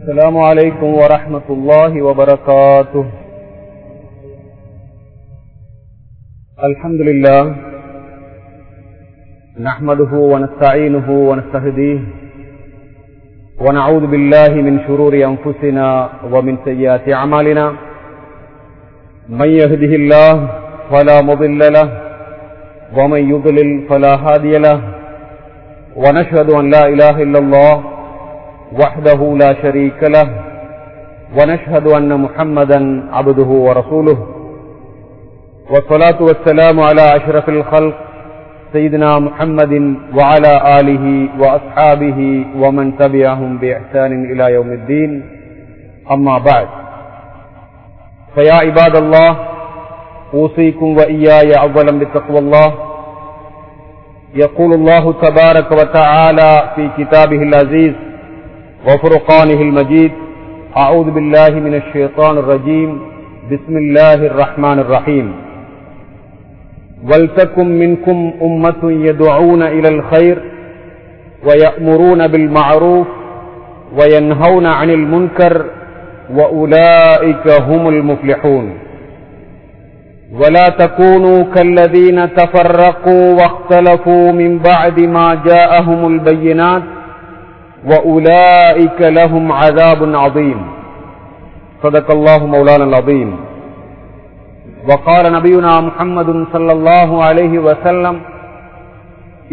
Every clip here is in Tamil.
السلام عليكم ورحمة الله وبركاته. الحمد لله نحمده ونستعينه ونستهديه ونعوذ بالله من شرور أنفسنا ومن سيئات أعمالنا. من يهده الله فلا مضل له ومن يضلل فلا هادي له. ونشهد أن لا إله إلا الله وحده لا شريك له ونشهد أن محمدا عبده ورسوله. والصلاة والسلام على أشرف الخلق سيدنا محمد وعلى آله وأصحابه ومن تبعهم بإحسان إلى يوم الدين. أما بعد فيا عباد الله أوصيكم وإياي أولا بتقوى الله. يقول الله تبارك وتعالى في كتابه العزيز وفرقانه المجيد. أعوذ بالله من الشيطان الرجيم. بسم الله الرحمن الرحيم. ولتكن منكم أمة يدعون إلى الخير ويأمرون بالمعروف وينهون عن المنكر وأولئك هم المفلحون. ولا تكونوا كالذين تفرقوا واختلفوا من بعد ما جاءهم البينات وأولئك لهم عذاب عظيم صدق الله مولانا العظيم وقال نبينا محمد صلى الله عليه وسلم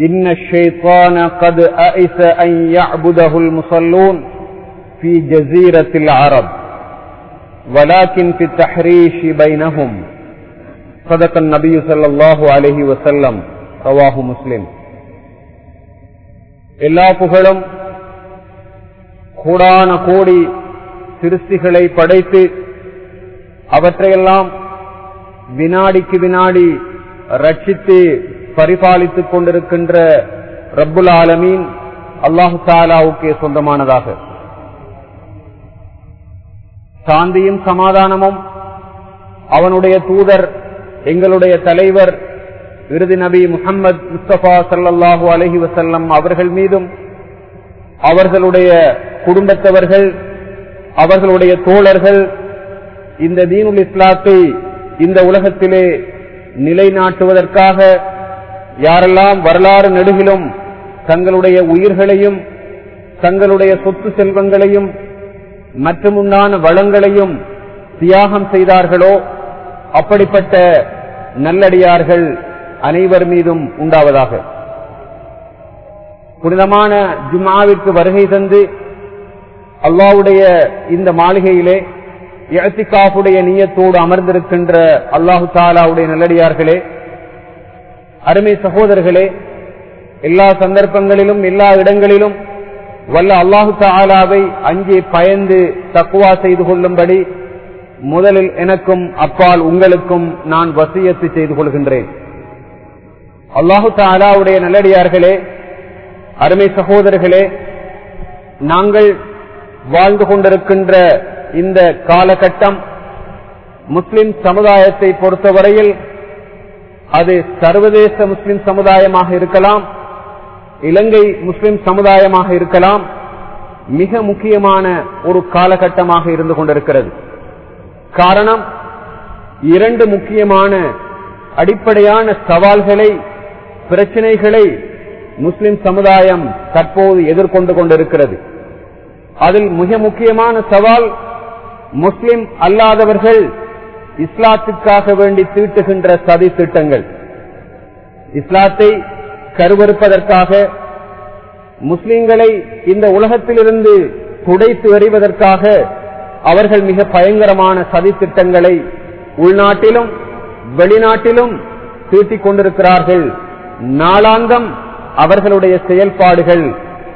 إن الشيطان قد أئس أن يعبده المصلون في جزيرة العرب ولكن في التحريش بينهم صدق النبي صلى الله عليه وسلم رواه مسلم எல்லா புகழும் கோடான கோடி சிருஷ்டிகளை படைத்து அவற்றையெல்லாம் வினாடிக்கு வினாடி ரட்சித்து பரிபாலித்துக் கொண்டிருக்கின்ற ரப்புல் ஆலமீன் அல்லாஹு தாலாவுக்கே சொந்தமானதாக. சாந்தியும் சமாதானமும் அவனுடைய தூதர் எங்களுடைய தலைவர் விருது நபி முகமது முஸ்தபா சல்லாஹூ அலஹி வசல்லம் அவர்கள் மீதும் அவர்களுடைய குடும்பத்தவர்கள் அவர்களுடைய தோழர்கள் இந்த தீனுல் இஸ்லாத்தை இந்த உலகத்திலே நிலைநாட்டுவதற்காக யாரெல்லாம் வரலாறு நெடுகிலும் தங்களுடைய உயிர்களையும் தங்களுடைய சொத்து செல்வங்களையும் மற்றுமுண்டான வளங்களையும் தியாகம் செய்தார்களோ அப்படிப்பட்ட நல்லடியார்கள் அனைவர் மீதும் உண்டாவதாக. புனிதமான ஜுமாவிற்கு வருகை தந்து அல்லாவுடைய இந்த மாளிகையிலே இழத்திகாஃபுடைய நீயத்தோடு அமர்ந்திருக்கின்ற அல்லாஹு தாலாவுடைய நல்லடியார்களே அருமை சகோதரர்களே எல்லா சந்தர்ப்பங்களிலும் எல்லா இடங்களிலும் வல்ல அல்லாஹு தாலாவை அங்கே பயந்து தக்குவா செய்து கொள்ளும்படி முதலில் எனக்கும் அப்பால் உங்களுக்கும் நான் வசியத்து செய்து கொள்கின்றேன். அல்லாஹு தாலாவுடைய நல்லடியார்களே அருமை சகோதரர்களே நாங்கள் வாழ்ந்து கொண்டிருக்கின்ற இந்த காலகட்டம் முஸ்லிம் சமுதாயத்தை பொறுத்தவரையில் அது சர்வதேச முஸ்லிம் சமுதாயமாக இருக்கலாம் இலங்கை முஸ்லிம் சமுதாயமாக இருக்கலாம் மிக முக்கியமான ஒரு காலகட்டமாக இருந்து கொண்டிருக்கிறது. காரணம் இரண்டு முக்கியமான அடிப்படையான சவால்களை பிரச்சனைகளை முஸ்லிம் சமுதாயம் தற்போது எதிர்கொண்டு கொண்டிருக்கிறது. அதில் மிக முக்கியமான சவால் முஸ்லிம் அல்லாதவர்கள் இஸ்லாத்துக்காக வேண்டி தீட்டுகின்ற சதி திட்டங்கள். இஸ்லாத்தை கருவறுப்பதற்காக முஸ்லிம்களை இந்த உலகத்திலிருந்து துடைத்து எறிவதற்காக அவர்கள் மிக பயங்கரமான சதி திட்டங்களை உள்நாட்டிலும் வெளிநாட்டிலும் தீட்டிக் கொண்டிருக்கிறார்கள். நாளாந்தம் அவர்களுடைய செயல்பாடுகள்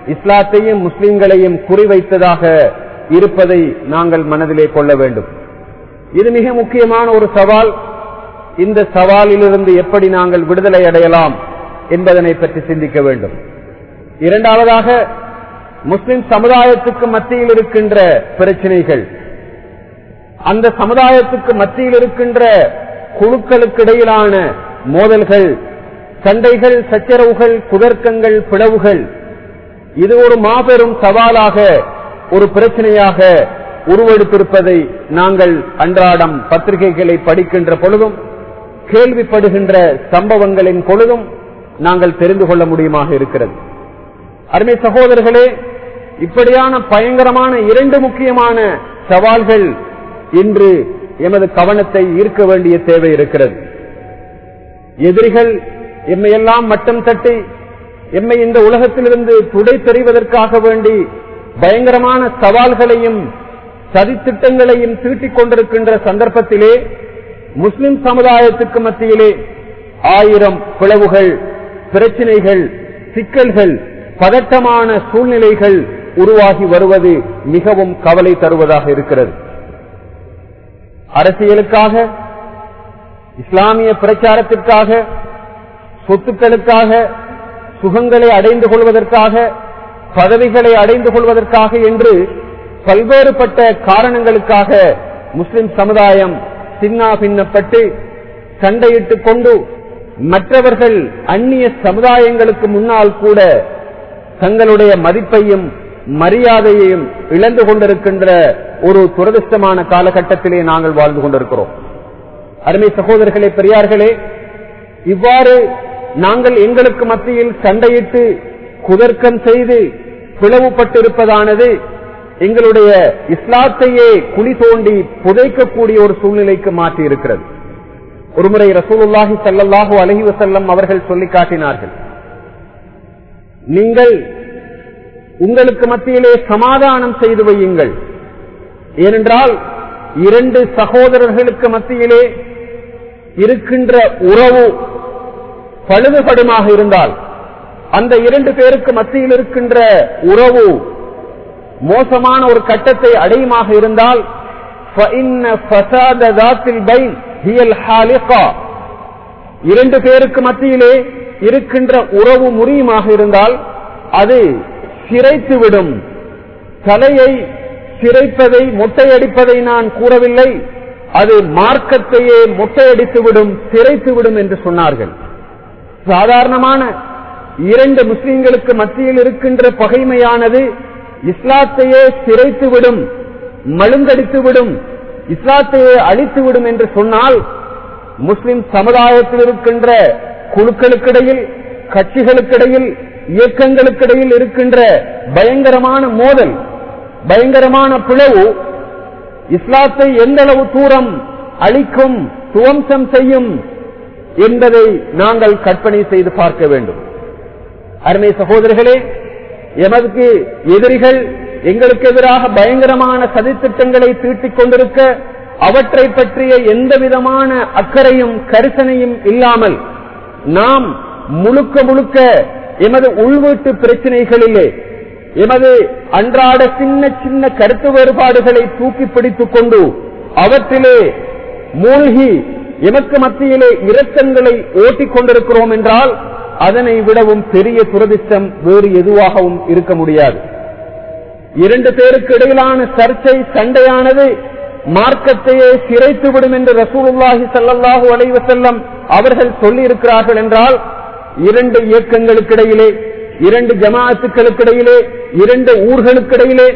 இஸ்லாத்தையும் முஸ்லிம்களையும் குறிவைத்ததாக இருப்பதை நாங்கள் மனதிலே கொள்ள வேண்டும். இது மிக முக்கியமான ஒரு சவால். இந்த சவாலிலிருந்து எப்படி நாங்கள் விடுதலை அடையலாம் என்பதனை பற்றி சிந்திக்க வேண்டும். இரண்டாவதாக முஸ்லிம் சமுதாயத்துக்கு மத்தியில் இருக்கின்ற பிரச்சனைகள். அந்த சமுதாயத்துக்கு மத்தியில் இருக்கின்ற குழுக்களுக்கு இடையிலான மோதல்கள் சண்டைகள் சச்சரவுகள் குதர்க்கங்கள் பிளவுகள் இது ஒரு மாபெரும் சவாலாக ஒரு பிரச்சனையாக உருவெடுத்திருப்பதை நாங்கள் அன்றாடம் பத்திரிகைகளை படிக்கின்ற பொழுதும் கேள்விப்படுகின்ற சம்பவங்களின் பொழுதும் நாங்கள் தெரிந்து கொள்ள முடியுமாக இருக்கிறது. அருமை சகோதரர்களே இப்படியான பயங்கரமான இரண்டு முக்கியமான சவால்கள் இன்று எமது கவனத்தை ஈர்க்க வேண்டிய தேவை இருக்கிறது. எதிரிகள் எம்மையெல்லாம் மட்டம் தட்டி எம்மை இந்த உலகத்திலிருந்து துடை தெரிவதற்காக வேண்டி பயங்கரமான சவால்களையும் சதித்திட்டங்களையும் தீட்டிக் கொண்டிருக்கின்ற சந்தர்ப்பத்திலே முஸ்லிம் சமுதாயத்துக்கு மத்தியிலே ஆயிரம் பிளவுகள் பிரச்சினைகள் சிக்கல்கள் பதட்டமான சூழ்நிலைகள் உருவாகி வருவது மிகவும் கவலை தருவதாக இருக்கிறது. அரசியலுக்காக இஸ்லாமிய பிரச்சாரத்திற்காக சொத்துக்களுக்காக சுகங்களை அடைந்து கொள்வதற்காக பதவிகளை அடைந்து கொள்வதற்காக என்று பல்வேறுபட்ட காரணங்களுக்காக முஸ்லிம் சமுதாயம் சின்னா பின்னப்பட்டு சண்டையிட்டுக் கொண்டு மற்றவர்கள் அந்நிய சமுதாயங்களுக்கு முன்னால் கூட தங்களுடைய மதிப்பையும் மரியாதையையும் இழந்து கொண்டிருக்கின்ற ஒரு துரதிருஷ்டமான காலகட்டத்திலே நாங்கள் வாழ்ந்து கொண்டிருக்கிறோம். அருமை சகோதரர்களே பெரியார்களே இவ்வாறு நாங்கள் எங்களுக்கு மத்தியில் சண்டையிட்டு குதர்க்கம் செய்து பிளவுபட்டிருப்பதானது எங்களுடைய இஸ்லாத்தையே குழி தோண்டி புதைக்கக்கூடிய ஒரு சூழ்நிலைக்கு மாற்றி இருக்கிறது ஒருமுறை ரசூலுல்லாஹி சல்லாஹூ அலஹி வசல்லம் அவர்கள் சொல்லி காட்டினார்கள் நீங்கள் உங்களுக்கு மத்தியிலே சமாதானம் செய்து வையுங்கள். ஏனென்றால் இரண்டு சகோதரர்களுக்கு மத்தியிலே இருக்கின்ற உறவு பழுதுபடுமாக இருந்தால் அந்த இரண்டு பேருக்கு மத்தியில் இருக்கின்ற உறவு மோசமான ஒரு கட்டத்தை அடையுமாக இருந்தால் இரண்டு பேருக்கு மத்தியிலே இருக்கின்ற உறவு முறியுமாக இருந்தால் அது சிறைத்துவிடும் தலையை சிறைப்பதை மொட்டையடிப்பதை நான் கூறவில்லை. அது மார்க்கத்தையே மொட்டையடித்துவிடும் சிறைத்துவிடும் என்று சொன்னார்கள். சாதாரணமான இரண்டு முஸ்லிம்களுக்கு மத்தியில் இருக்கின்ற பகைமையானது இஸ்லாத்தையே சிறைத்துவிடும் மழுங்கடித்துவிடும் இஸ்லாத்தையே அழித்துவிடும் என்று சொன்னால் முஸ்லிம் சமுதாயத்தில் இருக்கின்ற குழுக்களுக்கிடையில் கட்சிகளுக்கிடையில் இயக்கங்களுக்கிடையில் இருக்கின்ற பயங்கரமான மோதல் பயங்கரமான பிளவு இஸ்லாத்தை எந்தளவு தூரம் அழிக்கும் துவம்சம் செய்யும் என்பதை நாங்கள் கற்பனை செய்து பார்க்க வேண்டும். அருமை சகோதரர்களே எமக்கு எதிரிகள் எங்களுக்கு எதிராக பயங்கரமான சதித்திட்டங்களை தீட்டிக் கொண்டிருக்க அவற்றை பற்றிய எந்த விதமான அக்கறையும் கரிசனையும் இல்லாமல் நாம் முழுக்க முழுக்க எமது உள்வீட்டு பிரச்சனைகளிலே எமது அன்றாட சின்ன சின்ன கருத்து வேறுபாடுகளை தூக்கி பிடித்துக் கொண்டு அவற்றிலே மூழ்கி எமக்கு மத்தியிலே இரக்கங்களை ஓட்டிக் கொண்டிருக்கிறோம் என்றால் அதனை விடவும் பெரிய துரதிஷ்டம் வேறு எதுவாகவும் இருக்க முடியாது. இரண்டு பேருக்கு இடையிலான சர்ச்சை சண்டையானது மார்க்கத்தையே சிறைத்துவிடும் என்று ரசூலுல்லாஹி சல்லாஹூ அலைவசல்லம் அவர்கள் சொல்லி இருக்கிறார்கள் என்றால் இரண்டு இயக்கங்களுக்கிடையிலே இரண்டு ஜமாத்துக்களுக்கிடையிலே இரண்டு ஊர்களுக்கிடையிலே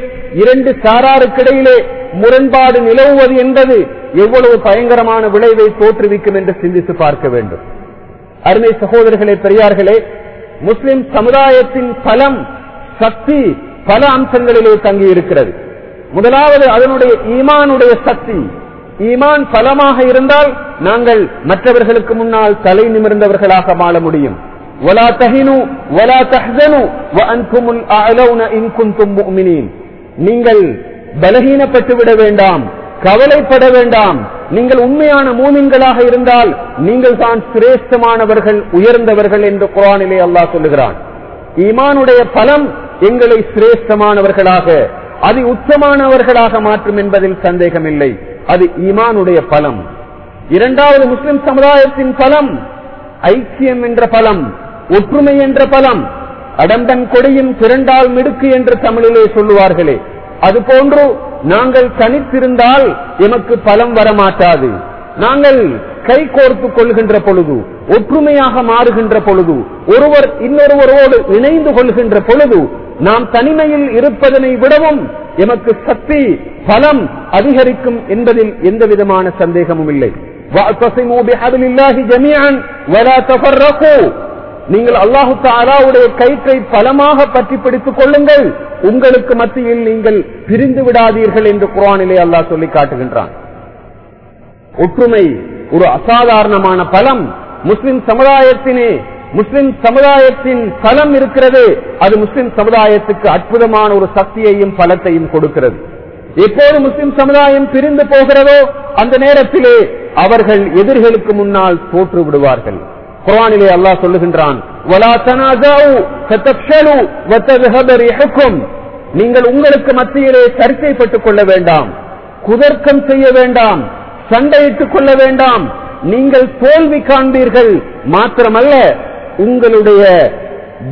இரண்டு சாராருக்கிடையிலே முரண்பாடு நிலவுவது என்பது எவ்வளவு பயங்கரமான விளைவை தோற்றுவிக்கும் என்று சிந்தித்து பார்க்க வேண்டும். அருமை சகோதரர்களே பெரியார்களே முஸ்லிம் சமுதாயத்தின் பலம் சக்தி பல அம்சங்களிலே தங்கி இருக்கிறது முதலாவது அதனுடைய ஈமானுடைய சக்தி. ஈமான் பலமாக இருந்தால் நாங்கள் மற்றவர்களுக்கு முன்னால் தலை நிமிர்ந்தவர்களாக வாழ முடியும். ولا تهنوا ولا تحزنوا وانتم الاعلون ان كنتم مؤمنين நீங்கள் பலகீனப்பட்டு விட வேண்டாம் கவலைப்பட வேண்டாம் நீங்கள் உண்மையான மூமின்களாக இருந்தால் நீங்கள் தான் சிரேஷ்டமானவர்கள் உயர்ந்தவர்கள் என்று குரானிலே அல்லாஹ் சொல்லுகிறான் ஈமானுடைய பலம் எங்களை சிரேஷ்டமானவர்களாக அது உச்சமானவர்களாக மாற்றும் என்பதில் சந்தேகமில்லை அது ஈமானுடைய பலம் இரண்டாவது முஸ்லிம் சமுதாயத்தின் பலம் ஐக்கியம் என்ற பலம் ஒற்றுமை என்ற பலம் அடம்பன் கொடியும் திரண்டால் மிடுக்கு என்று தமிழிலே சொல்லுவார்களே. அதுபோன்று நாங்கள் தனித்திருந்தால் எமக்கு பலம் வரமாட்டாது. நாங்கள் கை கோர்த்து கொள்கின்ற பொழுது ஒற்றுமையாக மாறுகின்ற பொழுது ஒருவர் இன்னொருவரோடு இணைந்து கொள்கின்ற பொழுது நாம் தனிமையில் இருப்பதனை விடவும் எமக்கு சக்தி பலம் அதிகரிக்கும் என்பதில் எந்த விதமான சந்தேகமும் இல்லை. நீங்கள் அல்லாஹு தாலாவுடைய கயிற்றை பலமாக பற்றி பிடித்துக் கொள்ளுங்கள். உங்களுக்கு மத்தியில் நீங்கள் பிரிந்து விடாதீர்கள் என்று குரானிலே அல்லாஹ் சொல்லி காட்டுகின்றான். ஒற்றுமை ஒரு அசாதாரணமான பலம். முஸ்லிம் சமுதாயத்தினே முஸ்லிம் சமுதாயத்தின் பலம் இருக்கிறது. அது முஸ்லிம் சமுதாயத்துக்கு அற்புதமான ஒரு சக்தியையும் பலத்தையும் கொடுக்கிறது. எப்போது முஸ்லிம் சமுதாயம் பிரிந்து போகிறதோ அந்த நேரத்திலே அவர்கள் எதிர்களுக்கு முன்னால் தோற்று விடுவார்கள் குரானிலே அல்லாஹ் சொல்லுகின்றான் நீங்கள் உங்களுக்கு மத்தியிலே சர்ச்சைப்பட்டுக் கொள்ள வேண்டாம் குதர்க்கம் செய்ய வேண்டாம் சண்டையிட்டுக் கொள்ள வேண்டாம். நீங்கள் தோல்வி காண்பீர்கள் மாத்திரமல்ல உங்களுடைய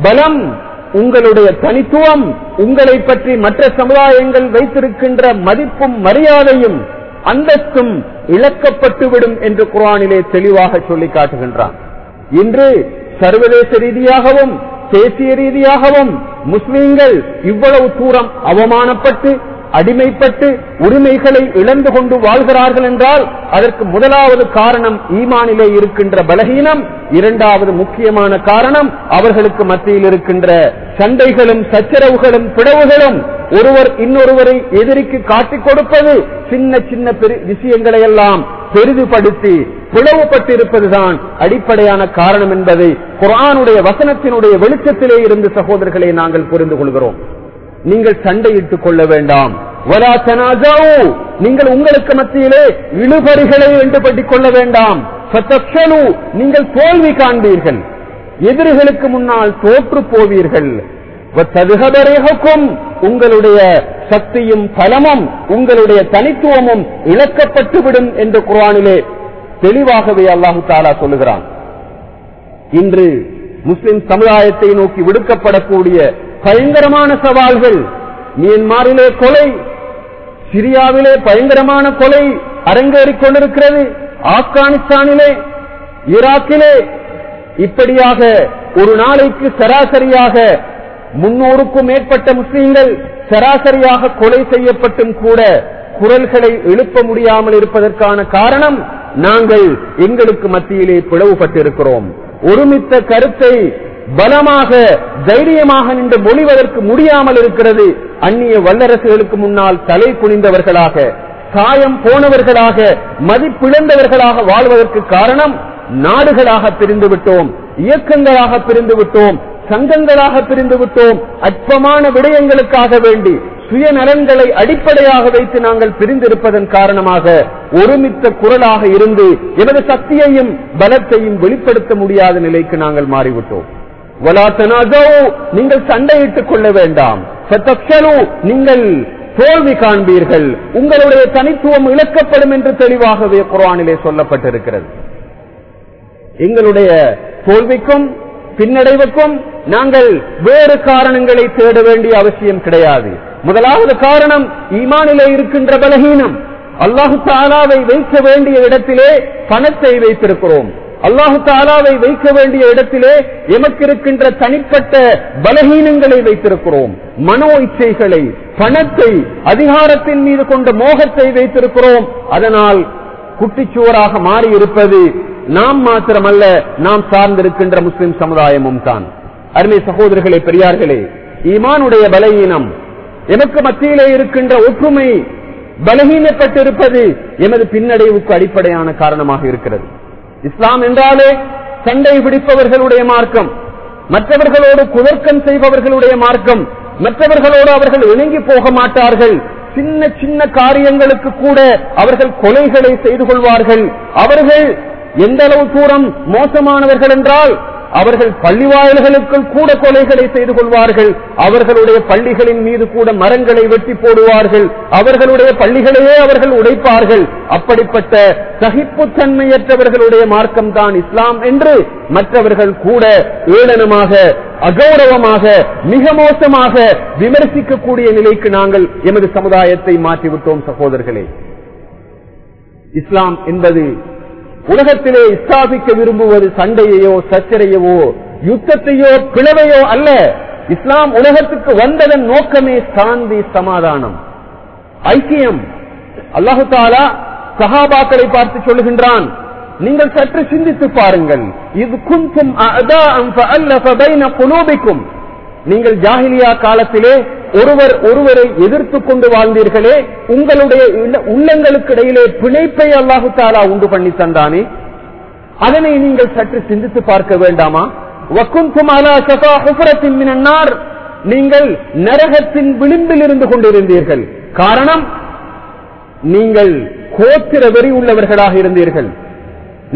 பலம் உங்களுடைய தனித்துவம் உங்களை பற்றி மற்ற சமுதாயங்கள் வைத்திருக்கின்ற மதிப்பும் மரியாதையும் அந்தஸ்தும் இழக்கப்பட்டுவிடும் என்று குரானிலே தெளிவாக சொல்லிக் காட்டுகின்றான். இன்று சர்வதேச ரீதியாகவும் தேசிய ரீதியாகவும் முஸ்லிம்கள் இவ்வளவு தூரம் அவமானப்பட்டு அடிமைப்பட்டு உரிமைகளை இழந்து கொண்டு வாழ்கிறார்கள் என்றால் அதற்கு முதலாவது காரணம் ஈமானிலே இருக்கின்ற பலகீனம் இரண்டாவது முக்கியமான காரணம் அவர்களுக்கு மத்தியில் இருக்கின்ற சண்டைகளும் சச்சரவுகளும் பிளவுகளும். ஒருவர் இன்னொருவரை எதிரிக்கு காட்டிக் கொடுப்பது சின்ன சின்ன பெரு- விஷயங்களை எல்லாம் பெரிதுபடுத்தி பிளவுபட்டிருப்பதுதான் அடிப்படையான காரணம் என்பதை குரானுடைய வசனத்தினுடைய வெளிச்சத்திலே இருந்து சகோதரர்களை நாங்கள் புரிந்து கொள்கிறோம். நீங்கள் சண்டையிட்டுக் கொள்ள வேண்டாம். வலா நீங்கள் உங்களுக்கு மத்தியிலே இழுபறிகளை வெண்டுபட்டுக் கொள்ள வேண்டாம். நீங்கள் தோல்வி காண்பீர்கள். எதிரிகளுக்கு முன்னால் தோற்று போவீர்கள். உங்களுடைய சக்தியும் பலமும் உங்களுடைய தனித்துவமும் இழக்கப்பட்டுவிடும் என்று குரானிலே தெளிவாகவே அல்லாஹு தாலா சொல்லுகிறான். இன்று முஸ்லிம் சமுதாயத்தை நோக்கி விடுக்கப்படக்கூடிய பயங்கரமான சவால்கள். மியன்மாரிலே கொலை சிரியாவிலே பயங்கரமான கொலை அரங்கேறிக் கொண்டிருக்கிறது. ஆப்கானிஸ்தானிலே ஈராக்கிலே இப்படியாக ஒரு நாளைக்கு சராசரியாக முன்னூறுக்கும் மேற்பட்ட முஸ்லீம்கள் சராசரியாக கொலை செய்யப்பட்டும் கூட குரல்களை எழுப்ப முடியாமல் இருப்பதற்கான காரணம் நாங்கள் எங்களுக்கு மத்தியிலே பிளவுபட்டிருக்கிறோம். ஒருமித்த கருத்தை பலமாக தைரியமாக நின்று மொழிவதற்கு முடியாமல் இருக்கிறது. அந்நிய வல்லரசுகளுக்கு முன்னால் தலை குனிந்தவர்களாக காயம் போனவர்களாக மதிப்பிழந்தவர்களாக வாழ்வதற்கு காரணம் நாடுகளாக பிரிந்து விட்டோம் இயக்கங்களாக பிரிந்து விட்டோம் சங்கங்களாக பிரிந்து விட்டோம். அற்பமான விடயங்களுக்காக வேண்டி சுயநலன்களை அடிப்படையாக வைத்து நாங்கள் பிரிந்திருப்பதன் காரணமாக ஒருமித்த குரலாக இருந்து எனது சக்தியையும் பலத்தையும் வெளிப்படுத்த முடியாத நிலைக்கு நாங்கள் மாறிவிட்டோம். நீங்கள் சண்டையிட்டுக் கொள்ள வேண்டாம். நீங்கள் தோல்வி காண்பீர்கள். உங்களுடைய தனித்துவம் இழக்கப்படும் என்று தெளிவாகவே குரானிலே சொல்லப்பட்டிருக்கிறது. எங்களுடைய தோல்விக்கும் பின்னடைவுக்கும் நாங்கள் வேறு காரணங்களை தேட வேண்டிய அவசியம் கிடையாது. முதலாவது காரணம் ஈமானிலே இருக்கின்ற பலகீனம். அல்லாஹு தாலாவை வைக்க வேண்டிய இடத்திலே பணத்தை வைத்திருக்கிறோம். அல்லாஹு தாலாவை வைக்க வேண்டிய இடத்திலே எமக்கு இருக்கின்ற தனிப்பட்ட பலகீனங்களை வைத்திருக்கிறோம். மனோ இச்சைகளை பணத்தை அதிகாரத்தின் மீது கொண்ட மோகத்தை வைத்திருக்கிறோம். அதனால் குட்டிச்சுவராக மாறி இருப்பது நாம் மாத்திரமல்ல நாம் சார்ந்திருக்கின்ற முஸ்லிம் சமுதாயமும் தான். அருமை சகோதரர்களே பெரியார்களே ஈமானுடைய பலகீனம் எமக்கு மத்தியிலே இருக்கின்ற ஒற்றுமை பலகீனப்பட்டிருப்பது எமது பின்னடைவுக்கு அடிப்படையான காரணமாக இருக்கிறது. இஸ்லாம் என்றாலே சண்டை பிடிப்பவர்களுடைய மார்க்கம் மற்றவர்களோடு குதர்க்கம் செய்பவர்களுடைய மார்க்கம் மற்றவர்களோடு அவர்கள் இணங்கி போக மாட்டார்கள். சின்ன சின்ன காரியங்களுக்கு கூட அவர்கள் கொலைகளை செய்து கொள்வார்கள். அவர்கள் எந்த அளவு தூரம் மோசமானவர்கள் என்றால் அவர்கள் பள்ளி வாயில்களுக்குள் கூட கொலைகளை செய்து கொள்வார்கள். அவர்களுடைய பள்ளிகளின் மீது கூட மரங்களை வெட்டி போடுவார்கள். அவர்களுடைய பள்ளிகளையே அவர்கள் உடைப்பார்கள். அப்படிப்பட்ட சகிப்புத்தன்மையற்றவர்களுடைய மார்க்கம் தான் இஸ்லாம் என்று மற்றவர்கள் கூட ஏளனமாக அகௌரவமாக மிக மோசமாக விமர்சிக்கக்கூடிய நிலைக்கு நாங்கள் எமது சமுதாயத்தை மாற்றிவிட்டோம் சகோதரர்களே. இஸ்லாம் என்பது உலகத்திலே ஸ்தாபிக்க விரும்புவது சண்டையையோ சச்சரையவோ யுத்தத்தையோ பிளவையோ அல்ல. இஸ்லாம் உலகத்துக்கு வந்ததன் நோக்கமே சாந்தி சமாதானம். ஐக்கியம். அல்லாஹு தாலா சஹாபாக்களை பார்த்து சொல்லுகின்றான். நீங்கள் சற்று சிந்தித்து பாருங்கள். இது குந்தும் நீங்கள் ஜாகிலியா காலத்திலே ஒருவர் ஒருவரை எதிர்த்து கொண்டு வாழ்ந்தீர்களே உங்களுடைய உள்ளங்களுக்கு இடையிலே பிணைப்பை அல்லாஹு தாலா உண்டு பண்ணி தந்தானே. அதனை நீங்கள் சற்று சிந்தித்து பார்க்க வேண்டாமா? அலா மினன்னார். நீங்கள் நரகத்தின் விளிம்பில் இருந்து கொண்டிருந்தீர்கள். காரணம் நீங்கள் கோத்திர வெறி உள்ளவர்களாக இருந்தீர்கள்.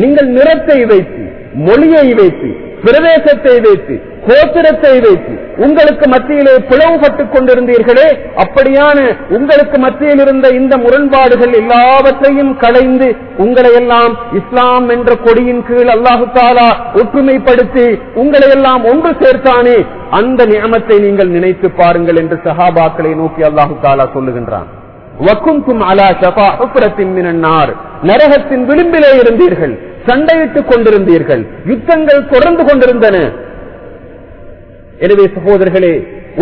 நீங்கள் நிறத்தை வைத்து மொழியை வைத்து பிரதேசத்தை வைத்து கோத்திரத்தை வைத்து உங்களுக்கு மத்தியிலே பிளவுபட்டுக் கொண்டிருந்தீர்களே அப்படியான உங்களுக்கு மத்தியில் இருந்த இந்த முரண்பாடுகள் எல்லாவற்றையும் களைந்து உங்களை எல்லாம் இஸ்லாம் என்ற கொடியின் கீழ் அல்லாஹு தாலா ஒற்றுமைப்படுத்தி உங்களை எல்லாம் ஒன்று சேர்த்தானே அந்த நியமத்தை நீங்கள் நினைத்து பாருங்கள் என்று சஹாபாக்களை நோக்கி அல்லாஹு தாலா சொல்லுகின்றான். வக்கும் அலா ஷபா மினன்னார். நரகத்தின் விளிம்பிலே இருந்தீர்கள். சண்டையிட்டுக் கொண்டிருந்தீர்கள். யுத்தங்கள் தொடர்ந்து கொண்டிருந்தன. எனவே சகோதரர்களே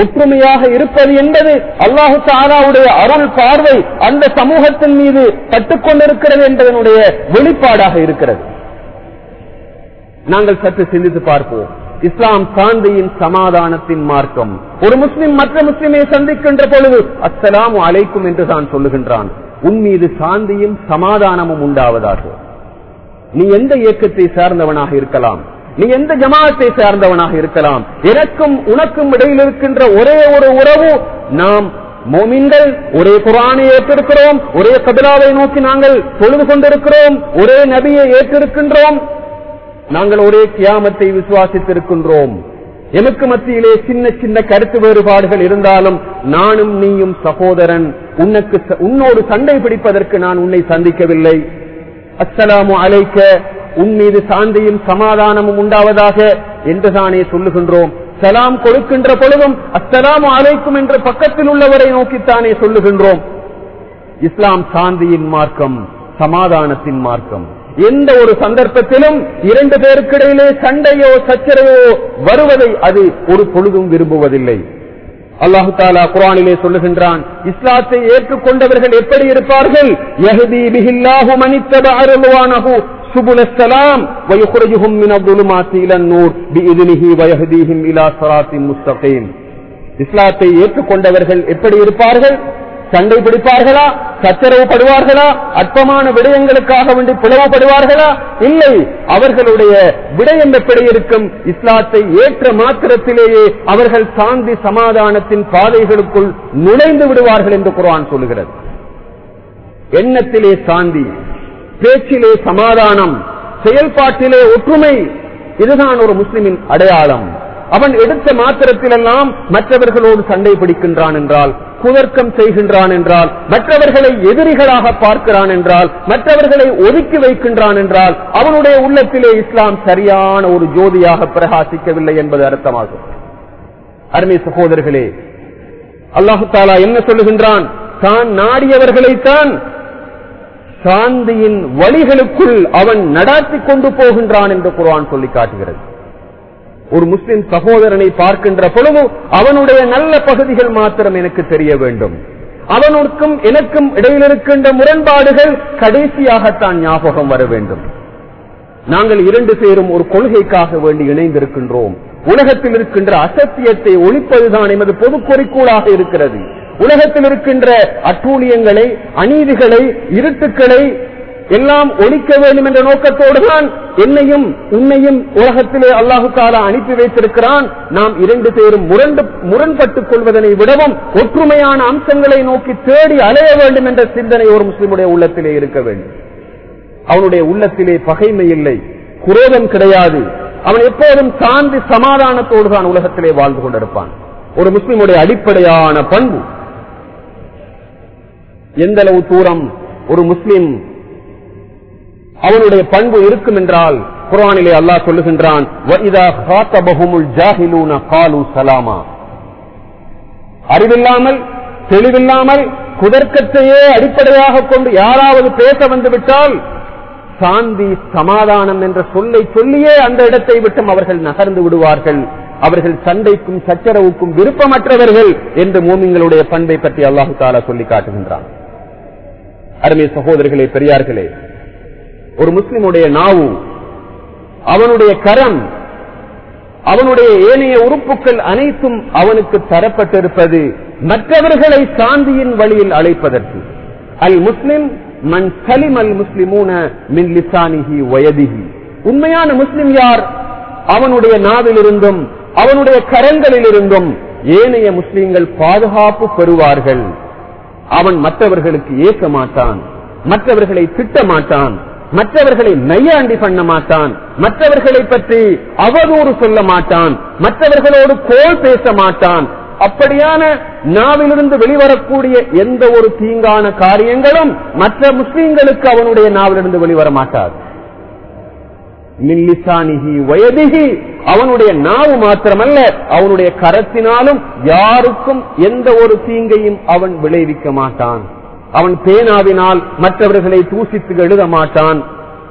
ஒற்றுமையாக இருப்பது என்பது அல்லாஹு தாலாவுடைய அருள் பார்வை அந்த சமூகத்தின் மீது பட்டுக்கொண்டிருக்கிறது என்பதனுடைய வெளிப்பாடாக இருக்கிறது. நாங்கள் சற்று சிந்தித்து பார்ப்போம். இஸ்லாம் சாந்தியின் சமாதானத்தின் மார்க்கம். ஒரு முஸ்லிம் மற்ற முஸ்லிமை சந்திக்கின்ற பொழுது அஸ்ஸலாமு அழைக்கும் என்று தான் சொல்லுகின்றான். உன் மீது சாந்தியும் சமாதானமும் உண்டாவதாக. நீ எந்த இயக்கத்தை சார்ந்தவனாக இருக்கலாம்? நீ எந்த ஜமாத்தை சார்ந்தவனாக இருக்கலாம்? எனக்கும் உனக்கும் இடையில் இருக்கின்ற ஒரே ஒரு உறவு நாம் மோமின்கள் ஒரே குரானை ஏற்றிருக்கிறோம் ஒரே கபிலாவை நோக்கி நாங்கள் தொழுது கொண்டிருக்கிறோம் ஒரே நபியை ஏற்றிருக்கின்றோம். நாங்கள் ஒரே கியாமத்தை விசுவாசித்திருக்கின்றோம். எனக்கு மத்தியிலே சின்ன சின்ன கருத்து வேறுபாடுகள் இருந்தாலும் நானும் நீயும் சகோதரன் உனக்கு உன்னோடு சண்டை பிடிப்பதற்கு நான் உன்னை சந்திக்கவில்லை. அஸ்ஸலாமு அலைக்க உன் மீது சாந்தியும் சமாதானமும் உண்டாவதாக என்று தானே சொல்லுகின்றோம். சலாம் கொடுக்கின்ற பொழுதும் அஸ்ஸலாமு அலைக்கும் என்று பக்கத்தில் உள்ளவரை நோக்கித்தானே சொல்லுகின்றோம். இஸ்லாம் சாந்தியின் மார்க்கம் சமாதானத்தின் மார்க்கம். எந்த ஒரு சந்தர்ப்பத்திலும் இரண்டு பேருக்கிடையிலே சண்டையோ சச்சரவோ வருவதை அது ஒரு பொழுதும் விரும்புவதில்லை. அல்லாஹு தாலா குரானிலே சொல்லுகின்றான் இஸ்லாத்தை ஏற்றுக்கொண்டவர்கள் எப்படி இருப்பார்கள்? இஸ்லாத்தை ஏற்றுக்கொண்டவர்கள் எப்படி இருப்பார்கள்? சண்டை பிடிப்பார்களா? சத்தரவு படுவார்களா? அற்பமான விடயங்களுக்காக வேண்டி பிளவுபடுவார்களா இல்லை. அவர்களுடைய விடயம் எப்படி இருக்கும்? இஸ்லாத்தை ஏற்ற மாத்திரத்திலேயே அவர்கள் சாந்தி சமாதானத்தின் பாதைகளுக்குள் நுழைந்து விடுவார்கள் என்று குரான் சொல்லுகிறது. எண்ணத்திலே சாந்தி பேச்சிலே சமாதானம் செயல்பாட்டிலே ஒற்றுமை இதுதான் ஒரு முஸ்லிமின் அடையாளம். அவன் எடுத்த மாத்திரத்திலெல்லாம் மற்றவர்களோடு சண்டை பிடிக்கின்றான் என்றால் குதர்க்கம் செய்கின்றான் என்றால் மற்றவர்களை எதிரிகளாக பார்க்கிறான் என்றால் மற்றவர்களை ஒதுக்கி வைக்கின்றான் என்றால் அவனுடைய உள்ளத்திலே இஸ்லாம் சரியான ஒரு ஜோதியாக பிரகாசிக்கவில்லை என்பது அர்த்தமாகும். அருமை சகோதரர்களே அல்லாஹு தாலா என்ன சொல்லுகின்றான்? தான் நாடியவர்களைத்தான் சாந்தியின் வழிகளுக்குள் அவன் நடாத்தி கொண்டு போகின்றான் என்று குரான் சொல்லி காட்டுகிறது. ஒரு முஸ்லிம் சகோதரனை பார்க்கின்ற பொழுது அவனுடைய நல்ல பகுதிகள் மாத்திரம் எனக்கு தெரிய வேண்டும். அவனுக்கும் எனக்கும் இடையில் இருக்கின்ற முரண்பாடுகள் கடைசியாகத்தான் ஞாபகம் வர வேண்டும். நாங்கள் இரண்டு பேரும் ஒரு கொள்கைக்காக வேண்டி இணைந்திருக்கின்றோம். உலகத்தில் இருக்கின்ற அசத்தியத்தை ஒழிப்பதுதான் எமது பொது குறிக்கோளாக இருக்கிறது. உலகத்தில் இருக்கின்ற அட்டூழியங்களை அநீதிகளை இருட்டுக்களை எல்லாம் ஒழிக்க வேண்டும் என்ற நோக்கத்தோடு தான் என்னையும் உன்னையும் உலகத்திலே அல்லாஹு காலா அனுப்பி வைத்திருக்கிறான். நாம் இரண்டு பேரும் முரண்டு முரண்பட்டுக் கொள்வதனை விடவும் ஒற்றுமையான அம்சங்களை நோக்கி தேடி அலைய வேண்டும் என்ற சிந்தனை ஒரு முஸ்லிமுடைய உள்ளத்திலே இருக்க வேண்டும். அவனுடைய உள்ளத்திலே பகைமை இல்லை குரோதம் கிடையாது. அவன் எப்போதும் சாந்தி சமாதானத்தோடு தான் உலகத்திலே வாழ்ந்து கொண்டிருப்பான். ஒரு முஸ்லிமுடைய அடிப்படையான பண்பு. எந்த அளவு தூரம் ஒரு முஸ்லிம் அவனுடைய பண்பு இருக்கும் என்றால் குரானிலே அல்லாஹ் சொல்லுகின்றான் அறிவில்லாமல் தெளிவில்லாமல் குதர்க்கத்தையே அடிப்படையாக கொண்டு யாராவது பேச வந்துவிட்டால் சாந்தி சமாதானம் என்ற சொல்லை சொல்லியே அந்த இடத்தை விட்டும் அவர்கள் நகர்ந்து விடுவார்கள். அவர்கள் சண்டைக்கும் சச்சரவுக்கும் விருப்பமற்றவர்கள் என்று மூமிங்களுடைய பண்பை பற்றி அல்லாஹு தாலா சொல்லி காட்டுகின்றான். அருமை சகோதரிகளே பெரியார்களே ஒரு முஸ்லிமுடைய நாவு அவனுடைய கரம் அவனுடைய ஏனைய உறுப்புகள் அனைத்தும் அவனுக்கு தரப்பட்டிருப்பது மற்றவர்களை சாந்தியின் வழியில் அழைப்பதற்கு. அல் முஸ்லிம் மன் சலிம் அல் முஸ்லிமூன மின் வயதிஹி. உண்மையான முஸ்லிம் யார்? அவனுடைய நாவிலிருந்தும் அவனுடைய கரங்களிலிருந்தும் ஏனைய முஸ்லிம்கள் பாதுகாப்பு பெறுவார்கள். அவன் மற்றவர்களுக்கு ஏற்க மாட்டான் மற்றவர்களை திட்ட மாட்டான். மற்றவர்களை நையாண்டி பண்ண மாட்டான். மற்றவர்களை பற்றி அவதூறு சொல்ல மாட்டான். மற்றவர்களோடு கோல் பேச மாட்டான். அப்படியான நாவிலிருந்து வெளிவரக்கூடிய எந்த ஒரு தீங்கான காரியங்களும் மற்ற முஸ்லீம்களுக்கு அவனுடைய நாவிலிருந்து வெளிவர மாட்டாது மில்லிசானிகி வயதிகி அவனுடைய நாவு மாத்திரமல்ல அவனுடைய கரத்தினாலும் யாருக்கும் எந்த ஒரு தீங்கையும் அவன் விளைவிக்க மாட்டான். அவன் பேனாவினால் மற்றவர்களை தூசித்து எழுத மாட்டான்.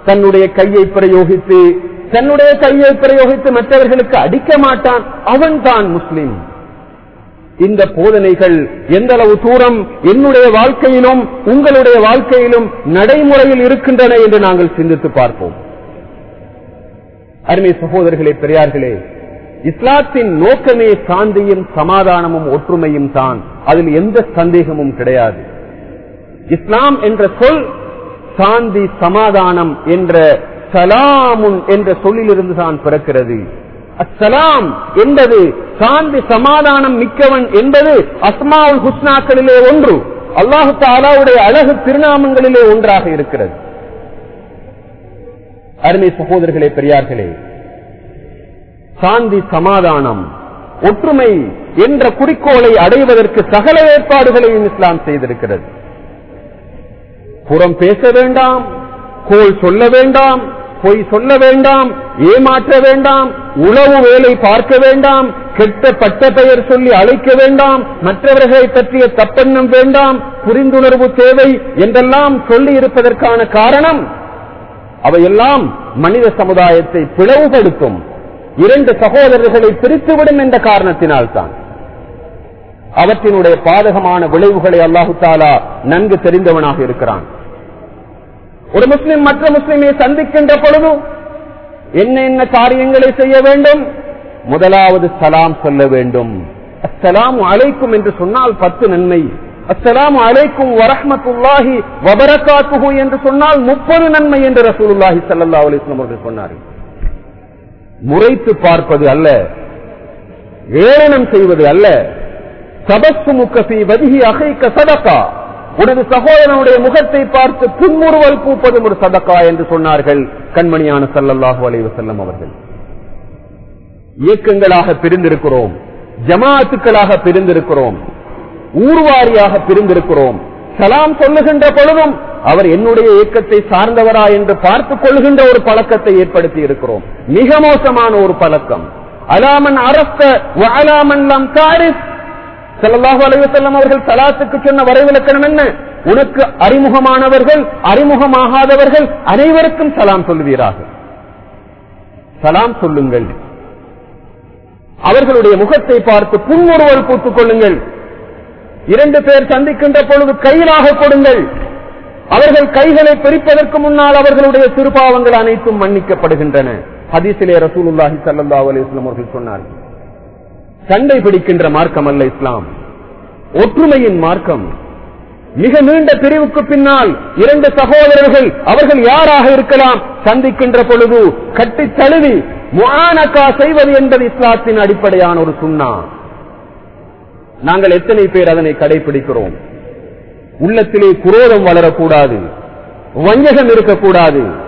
தன்னுடைய கையை பிரயோகித்து தன்னுடைய கையை பிரயோகித்து மற்றவர்களுக்கு அடிக்க மாட்டான். அவன் தான் முஸ்லிம். இந்த போதனைகள் எந்த அளவு தூரம் என்னுடைய வாழ்க்கையிலும் உங்களுடைய வாழ்க்கையிலும் நடைமுறையில் இருக்கின்றன என்று நாங்கள் சிந்தித்து பார்ப்போம். அருமை சகோதரர்களே பெரியார்களே இஸ்லாத்தின் நோக்கமே சாந்தியும் சமாதானமும் ஒற்றுமையும் தான். அதில் எந்த சந்தேகமும் கிடையாது. இஸ்லாம் என்ற சொல் சாந்தி சமாதானம் என்ற சலாமுன் என்ற சொல்லிலிருந்து தான் பிறக்கிறது. அச்சலாம் என்பது சாந்தி சமாதானம் மிக்கவன் என்பது அஸ்மாவுல் ஹுஸ்னாக்களிலே ஒன்று அல்லாஹு தாலாவுடைய அழகு திருநாமங்களிலே ஒன்றாக இருக்கிறது. அருமை சகோதரர்களே பெரியார்களே சாந்தி சமாதானம் ஒற்றுமை என்ற குறிக்கோளை அடைவதற்கு சகல ஏற்பாடுகளையும் இஸ்லாம் செய்திருக்கிறது. புறம் பேச வேண்டாம் கோல் சொல்ல வேண்டாம் பொய் சொல்ல வேண்டாம் ஏமாற்ற வேண்டாம் உளவு வேலை பார்க்க வேண்டாம் கெட்ட பட்ட பெயர் சொல்லி அழைக்க வேண்டாம் மற்றவர்களை பற்றிய தப்பெண்ணம் வேண்டாம் புரிந்துணர்வு தேவை என்றெல்லாம் சொல்லி இருப்பதற்கான காரணம் அவையெல்லாம் மனித சமுதாயத்தை பிளவுபடுத்தும். இரண்டு சகோதரர்களை பிரித்துவிடும் என்ற காரணத்தினால்தான். அவற்றினுடைய பாதகமான விளைவுகளை அல்லாஹு தாலா நன்கு தெரிந்தவனாக இருக்கிறான். ஒரு முஸ்லிம் மற்ற முஸ்லிமை சந்திக்கின்ற பொழுது என்ன என்ன காரியங்களை செய்ய வேண்டும்? முதலாவது சலாம் சொல்ல வேண்டும். அஸ்லாம் அழைக்கும் என்று சொன்னால் பத்து நன்மை. அஸ்லாம் அழைக்கும் வரஹமத்துல்லாஹி வபரகாத்துஹு என்று சொன்னால் முப்பது நன்மை என்று ரசூலுல்லாஹி சல்லா அலைஹி அவர்கள் சொன்னார்கள். முறைத்து பார்ப்பது அல்ல. ஏளனம் செய்வது அல்ல. சபஸ்து முக்கசி வதிகி அகைக்க சதக்கா உனது சகோதரனுடைய முகத்தை பார்த்து புன்முறுவல் பூப்பதும் ஒரு சதக்கா என்று சொன்னார்கள் கண்மணியான சல்லல்லாஹு அலைவு செல்லம் அவர்கள். இயக்கங்களாக பிரிந்திருக்கிறோம் ஜமாத்துக்களாக பிரிந்திருக்கிறோம் ஊர்வாரியாக பிரிந்திருக்கிறோம். சலாம் சொல்லுகின்ற பொழுதும் அவர் என்னுடைய இயக்கத்தை சார்ந்தவரா என்று பார்த்துக் கொள்கின்ற ஒரு பழக்கத்தை ஏற்படுத்தி இருக்கிறோம். மிக மோசமான ஒரு பழக்கம். அலாமன் அரச அலாமன் லம் காரிஸ் செல்லல்லாஹு அலைவசல்லம் அவர்கள் சலாத்துக்கு சொன்ன வரைவிலக்கணம் என்ன? உனக்கு அறிமுகமானவர்கள் அறிமுகமாகாதவர்கள் அனைவருக்கும் சலாம் சொல்லுவீராக. சலாம் சொல்லுங்கள். அவர்களுடைய முகத்தை பார்த்து புன்முறுவல் பூத்துக் கொள்ளுங்கள். இரண்டு பேர் சந்திக்கின்ற பொழுது கையிலாக கொடுங்கள். அவர்கள் கைகளை பிரிப்பதற்கு முன்னால் அவர்களுடைய திருப்பாவங்கள் அனைத்தும் மன்னிக்கப்படுகின்றன. ஹதீசிலே ரசூலுல்லாஹி ஸல்லல்லாஹு அலைஹி அவர்கள் சொன்னார்கள். சண்டை பிடிக்கின்ற மார்க்கம் அல்ல இஸ்லாம். ஒற்றுமையின் மார்க்கம். மிக நீண்ட பிரிவுக்கு பின்னால் இரண்டு சகோதரர்கள் அவர்கள் யாராக இருக்கலாம்? சந்திக்கின்ற பொழுது கட்டி தழுவி முகானக்கா செய்வது என்பது இஸ்லாத்தின் அடிப்படையான ஒரு சுண்ணா. நாங்கள் எத்தனை பேர் அதனை கடைபிடிக்கிறோம்? உள்ளத்திலே குரோதம் வளரக்கூடாது. வஞ்சகம் இருக்கக்கூடாது.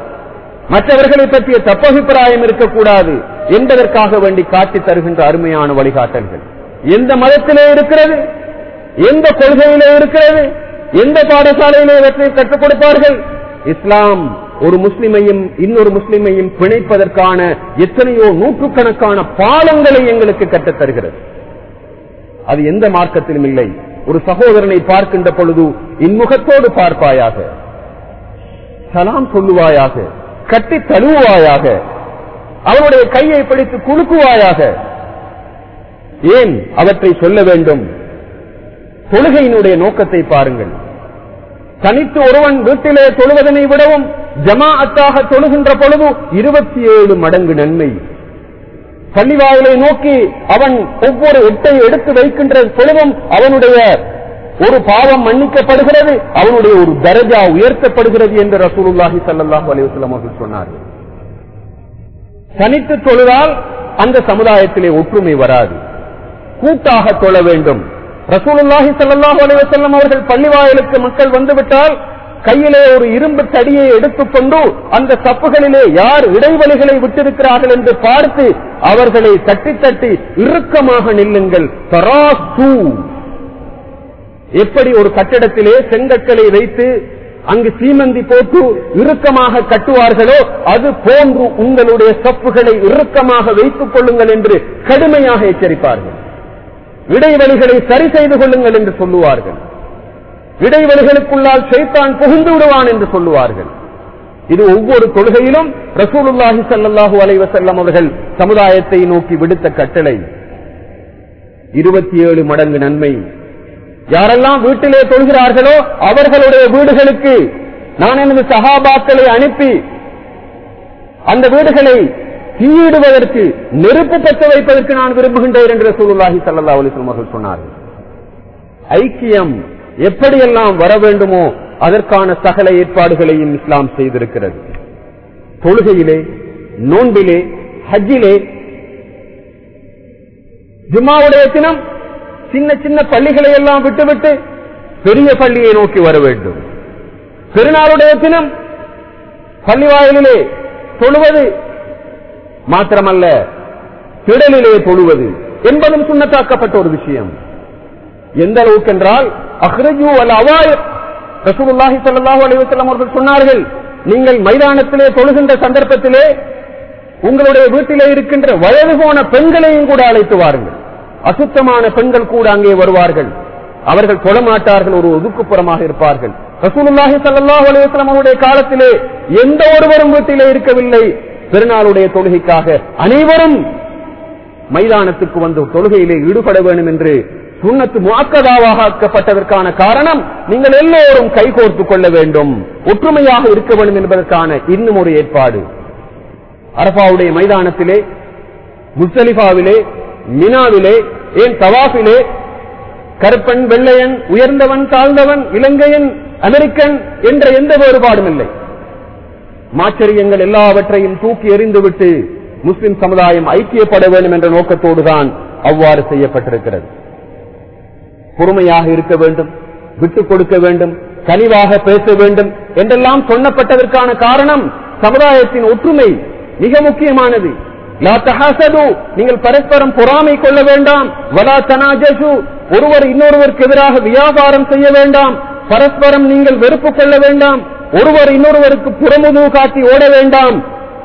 மற்றவர்களை பற்றிய தப்பபிப்பிராயம் இருக்கக்கூடாது என்பதற்காக வேண்டி காட்டி தருகின்ற அருமையான வழிகாட்டல்கள். எந்த மதத்திலே இருக்கிறது? எந்த கொள்கையிலே இருக்கிறது? எந்த பாடசாலையிலே இவற்றை கற்றுக் கொடுப்பார்கள்? இஸ்லாம் ஒரு முஸ்லிமையும் இன்னொரு முஸ்லிமையும் பிணைப்பதற்கான எத்தனையோ நூற்றுக்கணக்கான பாலங்களை எங்களுக்கு கற்றுத் தருகிறது. அது எந்த மார்க்கத்திலும் இல்லை. ஒரு சகோதரனை பார்க்கின்ற பொழுது இன்முகத்தோடு பார்ப்பாயாக. சலாம் சொல்லுவாயாக. கட்டி தழுவாயாக அவனுடைய கையை பிடித்து குலுக்குவாயாக. ஏன் அவற்றை சொல்ல வேண்டும்? தொழுகையினுடைய நோக்கத்தை பாருங்கள். தனித்து ஒருவன் வீட்டிலே தொழுவதனை விடவும் ஜமாஅத்தாக தொழுகின்ற பொழுது இருபத்தி ஏழு மடங்கு நன்மை. பள்ளிவாயிலை நோக்கி அவன் ஒவ்வொரு எட்டை எடுத்து வைக்கின்ற பொழுதும் அவனுடைய ஒரு பாவம் மன்னிக்கப்படுகிறது அவனுடைய ஒரு தரஜா உயர்த்தப்படுகிறது என்று ரசூலுல்லாஹி சல்லாஹூ அலிவசலம் அவர்கள் சொன்னார்கள். தனித்து தொழுதால் அந்த சமுதாயத்திலே ஒற்றுமை வராது. கூட்டாக தொழ வேண்டும். ரசூலுல்லாஹி சல்லாஹூ அலிவசல்லம் வஸல்லம் அவர்கள் பள்ளிவாயலுக்கு மக்கள் வந்துவிட்டால் கையிலே ஒரு இரும்பு தடியை எடுத்துக்கொண்டு அந்த சப்புகளிலே யார் இடைவெளிகளை விட்டிருக்கிறார்கள் என்று பார்த்து அவர்களை தட்டி தட்டி இறுக்கமாக நில்லுங்கள். தராசு எப்படி ஒரு கட்டிடத்திலே செங்கற்களை வைத்து அங்கு சீமந்தி போட்டு இறுக்கமாக கட்டுவார்களோ அது போன்று உங்களுடைய சப்புகளை இறுக்கமாக வைத்துக் கொள்ளுங்கள் என்று கடுமையாக எச்சரிப்பார்கள். இடைவெளிகளை சரி செய்து கொள்ளுங்கள் என்று சொல்லுவார்கள். இடைவெளிகளுக்குள்ளால் சைத்தான் புகுந்து விடுவான் என்று சொல்லுவார்கள். இது ஒவ்வொரு தொழுகையிலும் ரசூலுல்லாஹி ஸல்லல்லாஹு அலைவசல்லம் அவர்கள் சமுதாயத்தை நோக்கி விடுத்த கட்டளை. இருபத்தி ஏழு மடங்கு நன்மை. யாரெல்லாம் வீட்டிலே தொழுகிறார்களோ அவர்களுடைய வீடுகளுக்கு நான் எனது சகாபாக்களை அனுப்பி அந்த வீடுகளை தீயிடுவதற்கு நெருப்பு பற்ற வைப்பதற்கு நான் விரும்புகின்றேன் என்று சூழலாகி சல்லா அலைஹி அவர்கள் சொன்னார்கள். ஐக்கியம் எப்படியெல்லாம் வர வேண்டுமோ அதற்கான சகல ஏற்பாடுகளையும் இஸ்லாம் செய்திருக்கிறது. தொழுகையிலே நோன்பிலே ஹஜ்ஜிலே ஜும்மாவுடைய தினம் சின்ன சின்ன பள்ளிகளை எல்லாம் விட்டுவிட்டு பெரிய பள்ளியை நோக்கி வர வேண்டும். பெருநாளுடைய தினம் பள்ளிவாயிலே தொழுவது மாத்திரமல்ல திடலிலே தொழுவது என்பதும் சுண்ணத்தாக்கப்பட்ட ஒரு விஷயம். எந்த அளவுக்கு என்றால் அஹ்ரஜு அல் அவாய் ரசூலுல்லாஹி ஸல்லல்லாஹு அலைஹி வஸல்லம் அவர்கள் சொன்னார்கள் நீங்கள் மைதானத்திலே தொழுகின்ற சந்தர்ப்பத்திலே உங்களுடைய வீட்டிலே இருக்கின்ற வயது போன பெண்களையும் கூட அழைத்து வாருங்கள். அசுத்தமான பெண்கள் கூட அங்கே வருவார்கள். அவர்கள் தொழமாட்டார்கள் ஒரு ஒதுக்குப்புறமாக இருப்பார்கள். ரசூலுல்லாஹி ஸல்லல்லாஹு அலைஹி அவருடைய காலத்திலே எந்த ஒருவரும் வீட்டிலே இருக்கவில்லை. பெருநாளுடைய தொழுகைக்காக அனைவரும் மைதானத்துக்கு வந்து தொழுகையிலே ஈடுபட வேண்டும் என்று சுண்ணத்து முக்கதாவாக ஆக்கப்பட்டதற்கான காரணம் நீங்கள் எல்லோரும் கைகோர்த்துக் கொள்ள வேண்டும். ஒற்றுமையாக இருக்க வேண்டும் என்பதற்கான இன்னும் ஒரு ஏற்பாடு. அரபாவுடைய மைதானத்திலே முஸ்தலிஃபாவிலே மினாவிலே ஏன் தவாஃபிலே? கருப்பன் வெள்ளையன் உயர்ந்தவன் தாழ்ந்தவன் இலங்கையன் அமெரிக்கன் என்ற எந்த வேறுபாடும் இல்லை. மாச்சரியங்கள் எல்லாவற்றையும் தூக்கி எறிந்துவிட்டு முஸ்லிம் சமுதாயம் ஐக்கியப்பட வேண்டும் என்ற நோக்கத்தோடுதான் அவ்வாறு செய்யப்பட்டிருக்கிறது. பொறுமையாக இருக்க வேண்டும் விட்டுக் கொடுக்க வேண்டும் கனிவாக பேச வேண்டும் என்றெல்லாம் சொன்னப்பட்டதற்கான காரணம் சமுதாயத்தின் ஒற்றுமை மிக முக்கியமானது. நீங்கள் பரஸ்பரம் பொறாமை கொள்ள வேண்டாம். வலா தனாஜசு ஒருவர் இன்னொருவருக்கு எதிராக வியாபாரம் செய்ய வேண்டாம். பரஸ்பரம் நீங்கள் வெறுப்பு கொள்ள வேண்டாம். ஒருவர் இன்னொருவருக்கு புறமுது காட்டி ஓட வேண்டாம்.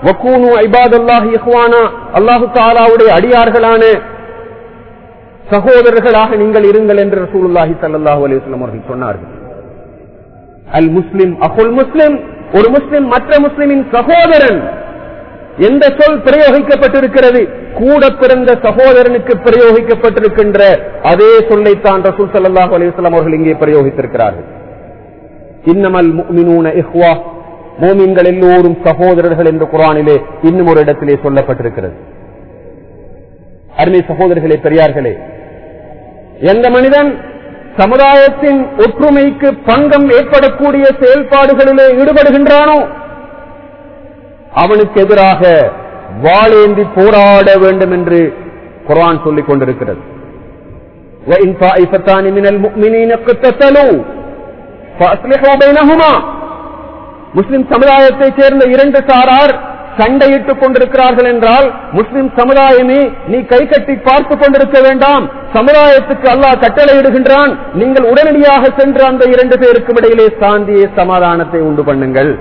வக்கூனு ஐபாதல்லாஹி இஹ்வானா. அல்லாஹு தாலாவுடைய அடியார்களான சகோதரர்களாக நீங்கள் இருங்கள் என்று ரசூலுல்லாஹி ஸல்லல்லாஹு அலைஹி அவர்கள் சொன்னார்கள். அல் முஸ்லிம் அகுல் முஸ்லிம். ஒரு முஸ்லிம் மற்ற முஸ்லிமின் சகோதரன் எந்த சொல் பிரயோகிக்கப்பட்டிருக்கிறது? கூட பிறந்த சகோதரனுக்கு பிரயோகிக்கப்பட்டிருக்கின்ற அதே சொல்லைத்தான் ரசூல் சல்லாஹ் அலைஹி அவர்கள் இங்கே பிரயோகித்திருக்கிறார்கள். இன்னமல் இஹ்வா மோமீன்கள் எல்லோரும் சகோதரர்கள் என்று குரானிலே இன்னும் ஒரு இடத்திலே சொல்லப்பட்டிருக்கிறது. அருமை சகோதரர்களே பெரியார்களே எந்த மனிதன் சமுதாயத்தின் ஒற்றுமைக்கு பங்கம் ஏற்படக்கூடிய செயல்பாடுகளிலே ஈடுபடுகின்றானோ அவனுக்கு எதிராக வாழேந்தி போராட வேண்டும் என்று குரான் சொல்லிக் கொண்டிருக்கிறது. முஸ்லிம் சமுதாயத்தை சேர்ந்த இரண்டு சாரார் சண்டையிட்டுக் கொண்டிருக்கிறார்கள் என்றால் முஸ்லிம் சமுதாயமே நீ கை கட்டி பார்த்துக் கொண்டிருக்க வேண்டாம். சமுதாயத்துக்கு அல்லாஹ் கட்டளையிடுகின்றான். நீங்கள் உடனடியாக சென்று அந்த இரண்டு பேருக்கும் இடையிலே சாந்தியை சமாதானத்தை உண்டு பண்ணுங்கள்.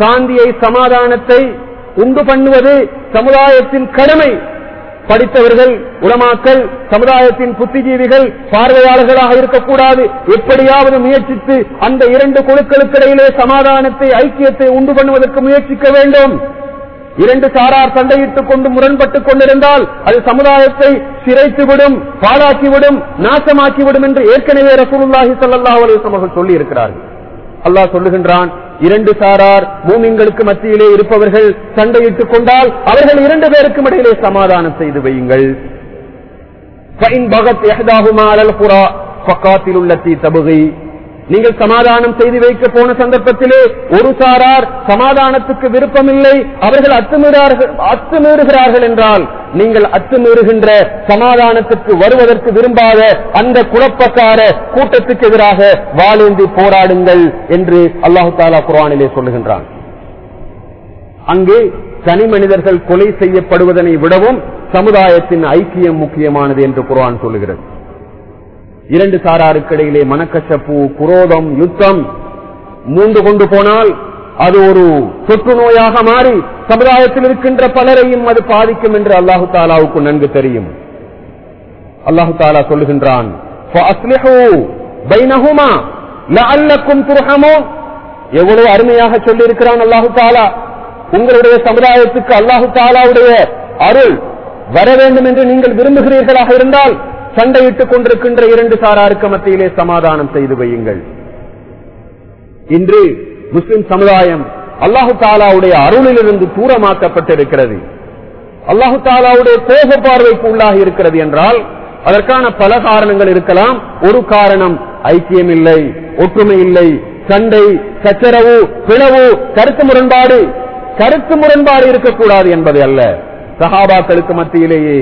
சாந்தியை சமாதானத்தை உண்டு பண்ணுவது சமுதாயத்தின் கடமை. படித்தவர்கள் உளமாக்கல் சமுதாயத்தின் புத்திஜீவிகள் பார்வையாளர்களாக இருக்கக்கூடாது. எப்படியாவது முயற்சித்து அந்த இரண்டு குழுக்களுக்கிடையிலே சமாதானத்தை ஐக்கியத்தை உண்டு பண்ணுவதற்கு முயற்சிக்க வேண்டும். இரண்டு சாரார் சண்டையிட்டுக் கொண்டு முரண்பட்டுக் கொண்டிருந்தால் அது சமுதாயத்தை சிறைத்துவிடும் பாழாக்கிவிடும் நாசமாக்கிவிடும் என்று ஏற்கனவே ரசூலுல்லாஹி சல்லாஹ் அலைஹி அவர்கள் சொல்லி இருக்கிறார்கள் அல்லாஹ் சொல்லுகின்றான் இரண்டு சாரார் மூமிங்களுக்கு மத்தியிலே இருப்பவர்கள் சண்டையிட்டுக் கொண்டால் அவர்கள் இரண்டு பேருக்கும் இடையிலே சமாதானம் செய்து வையுங்கள். பகத் எஹதாகுமாரல் புறா பக்காத்தில் உள்ள தீ தபுகை நீங்கள் சமாதானம் செய்து வைக்க போன சந்தர்ப்பத்திலே ஒரு சாரார் சமாதானத்துக்கு விருப்பமில்லை அவர்கள் அத்துமீறார்கள் அத்துமீறுகிறார்கள் என்றால் நீங்கள் அத்துமீறுகின்ற சமாதானத்துக்கு வருவதற்கு விரும்பாத அந்த குழப்பக்கார கூட்டத்துக்கு எதிராக வாழேந்தி போராடுங்கள் என்று அல்லாஹு தாலா குரானிலே சொல்லுகின்றான். அங்கே தனி மனிதர்கள் கொலை செய்யப்படுவதனை விடவும் சமுதாயத்தின் ஐக்கியம் முக்கியமானது என்று குரான் சொல்லுகிறது. இரண்டு சாராருக்கு இடையிலே மனக்கசப்பு குரோதம் யுத்தம் மூண்டு கொண்டு போனால் அது ஒரு தொற்று நோயாக மாறி சமுதாயத்தில் இருக்கின்ற பலரையும் அது பாதிக்கும் என்று அல்லாஹு தாலாவுக்கு நன்கு தெரியும். அல்லாஹு தாலா சொல்லுகின்றான் எவ்வளவு அருமையாக சொல்லியிருக்கிறான் அல்லாஹு தாலா. உங்களுடைய சமுதாயத்துக்கு அல்லாஹு தாலாவுடைய அருள் வர வேண்டும் என்று நீங்கள் விரும்புகிறீர்களாக இருந்தால் சண்டையிட்டுக் கொண்டிருக்கின்ற இரண்டு சாராருக்கு மத்தியிலே சமாதானம் செய்து வையுங்கள். இன்று முஸ்லிம் சமுதாயம் அல்லாஹு தாலாவுடைய அருளிலிருந்து தூரமாக்கப்பட்டிருக்கிறது. அல்லாஹு தாலாவுடைய கோப பார்வைக்கு உள்ளாகி இருக்கிறது என்றால் அதற்கான பல காரணங்கள் இருக்கலாம். ஒரு காரணம் ஐக்கியம் இல்லை ஒற்றுமை இல்லை சண்டை சச்சரவு பிளவு கருத்து முரண்பாடு. கருத்து முரண்பாடு இருக்கக்கூடாது என்பது அல்ல. சகாபாக்களுக்கு மத்தியிலேயே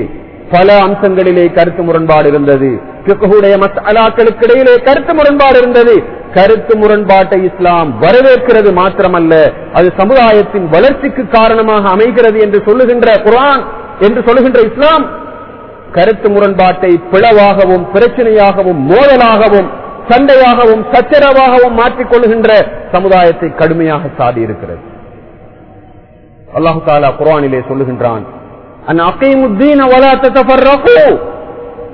பல அம்சங்களிலே கருத்து முரண்பாடு இருந்தது. பிக்குடைய மசாலாக்களுக்கு இடையிலே கருத்து முரண்பாடு இருந்தது. கருத்து முரண்பாட்டை இஸ்லாம் வரவேற்கிறது மாத்திரமல்ல அது சமுதாயத்தின் வளர்ச்சிக்கு காரணமாக அமைகிறது என்று சொல்லுகின்ற குரான் என்று சொல்லுகின்ற இஸ்லாம். கருத்து முரண்பாட்டை பிளவாகவும் பிரச்சனையாகவும் மோதலாகவும் சண்டையாகவும் சச்சரவாகவும் மாற்றிக் கொள்கின்ற சமுதாயத்தை கடுமையாக சாதி இருக்கிறது அல்லாஹு தாலா குரானிலே சொல்லுகின்றான்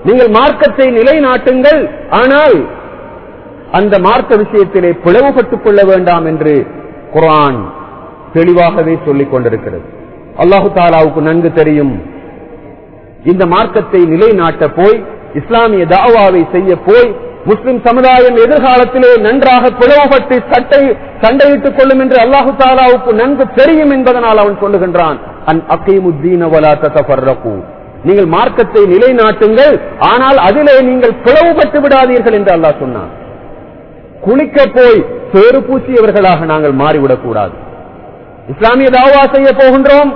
நீங்கள் மார்க்கத்தை நிலைநாட்டுங்கள். ஆனால் அந்த மார்க்க விஷயத்திலே பிளவுபட்டுக் கொள்ள வேண்டாம் என்று குரான் தெளிவாகவே சொல்லிக் கொண்டிருக்கிறது. அல்லாஹு தாலாவுக்கு நன்கு தெரியும். இந்த மார்க்கத்தை நிலைநாட்ட போய் இஸ்லாமிய தாவாவை செய்ய போய் முஸ்லிம் சமுதாயம் எதிர்காலத்திலே நன்றாக பிளவுபட்டு சட்டை சண்டையிட்டுக் கொள்ளும் என்று அல்லாஹு தாலாவுக்கு நன்கு தெரியும் என்பதனால் அவன் சொல்லுகின்றான். அன் அக்கைமுத்தீனவலா தத்தபர்ரகு நீங்கள் மார்க்கத்தை நிலைநாட்டுங்கள் ஆனால் அதிலே நீங்கள் பிளவுபட்டு விடாதீர்கள் என்று அல்லா சொன்னான். குளிக்க போய் சேறு பூசியவர்களாக நாங்கள் மாறிவிடக் கூடாது. இஸ்லாமிய தாவா செய்ய போகின்றோம்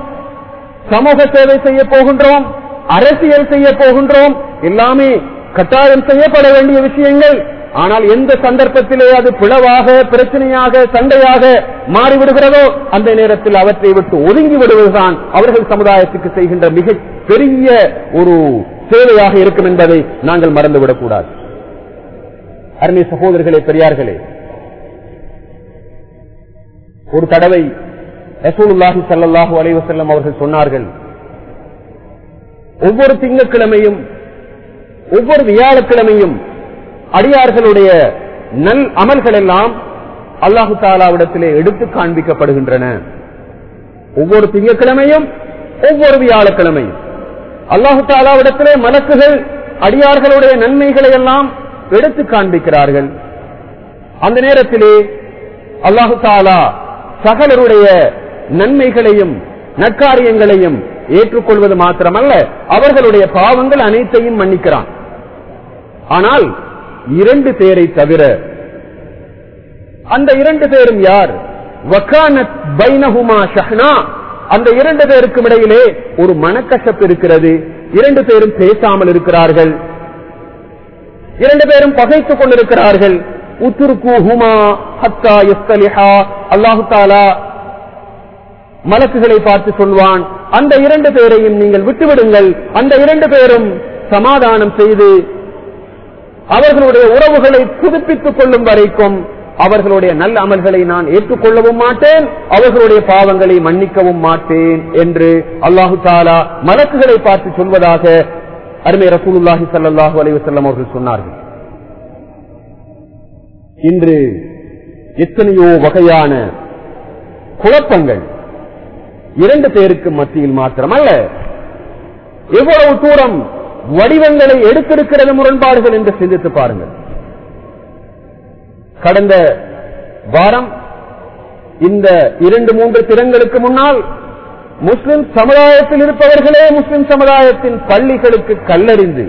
சமூக சேவை செய்ய போகின்றோம் அரசியல் செய்ய போகின்றோம். எல்லாமே கட்டாயம் செய்யப்பட வேண்டிய விஷயங்கள். ஆனால் எந்த சந்தர்ப்பத்திலே அது பிளவாக பிரச்சனையாக சண்டையாக மாறிவிடுகிறதோ அந்த நேரத்தில் அவற்றை விட்டு ஒதுங்கி விடுவதுதான் அவர்கள் சமுதாயத்துக்கு செய்கின்ற மிக பெரிய ஒரு சேவையாக இருக்கும் என்பதை நாங்கள் மறந்துவிடக்கூடாது அருமை சகோதரர்களே பெரியார்களே ஒரு தடவை ரசூலுல்லாஹி சல்லாஹூ அலைவசல்லம் அவர்கள் சொன்னார்கள் ஒவ்வொரு திங்கட்கிழமையும் ஒவ்வொரு வியாழக்கிழமையும் அடியார்களுடைய நல் அமல்கள் எல்லாம் அல்லாஹு தாலாவிடத்திலே எடுத்து காண்பிக்கப்படுகின்றன. ஒவ்வொரு திங்கக்கிழமையும் ஒவ்வொரு வியாழக்கிழமையும். அல்லாஹு தாலாவிடத்திலே மலக்குகள் அடியார்களுடைய நன்மைகளை எல்லாம் எடுத்து காண்பிக்கிறார்கள். அந்த நேரத்திலே அல்லாஹு தாலா சகலருடைய நன்மைகளையும் நற்காரியங்களையும் ஏற்றுக்கொள்வது மாத்திரமல்ல அவர்களுடைய பாவங்கள் அனைத்தையும் மன்னிக்கிறான். ஆனால் இரண்டு பேரை தவிர அந்த இரண்டு பேரும் யார்? வக்கானத் பைனஹுமா ஷஹ்னா. அந்த இரண்டு பேருக்கும் இடையிலே ஒரு மனக்கசப்பு இருக்கிறது. இரண்டு பேரும் பேசாமல் இருக்கிறார்கள். இரண்டு பேரும் பகைத்துக் கொண்டிருக்கிறார்கள். உத்துருக்கு ஹுமா ஹத்தா அல்லாஹு தாலா மலக்குகளை பார்த்து சொல்வான் அந்த இரண்டு பேரையும் நீங்கள் விட்டுவிடுங்கள். அந்த இரண்டு பேரும் சமாதானம் செய்து அவர்களுடைய உறவுகளை புதுப்பித்துக் கொள்ளும் வரைக்கும் அவர்களுடைய நல்ல அமல்களை நான் ஏற்றுக்கொள்ளவும் மாட்டேன் அவர்களுடைய பாவங்களை மன்னிக்கவும் மாட்டேன் என்று அல்லாஹு தாலா மலக்குகளை பார்த்து சொல்வதாக அருமை ரசூலுல்லாஹி சல்லாஹூ அலைவசல்லம் அவர்கள் சொன்னார்கள். இன்று எத்தனையோ வகையான குழப்பங்கள் இரண்டு பேருக்கு மத்தியில் மாத்திரமல்ல. எவ்வளவு தூரம் வடிவங்களை எடுத்திருக்கிறது முரண்பாடுகள் என்று சிந்தித்து பாருங்கள். கடந்த வாரம் இந்த இரண்டு மூன்று திறங்களுக்கு முன்னால் முஸ்லிம் சமுதாயத்தில் இருப்பவர்களே முஸ்லிம் சமுதாயத்தின் பள்ளிகளுக்கு கல்லறிந்து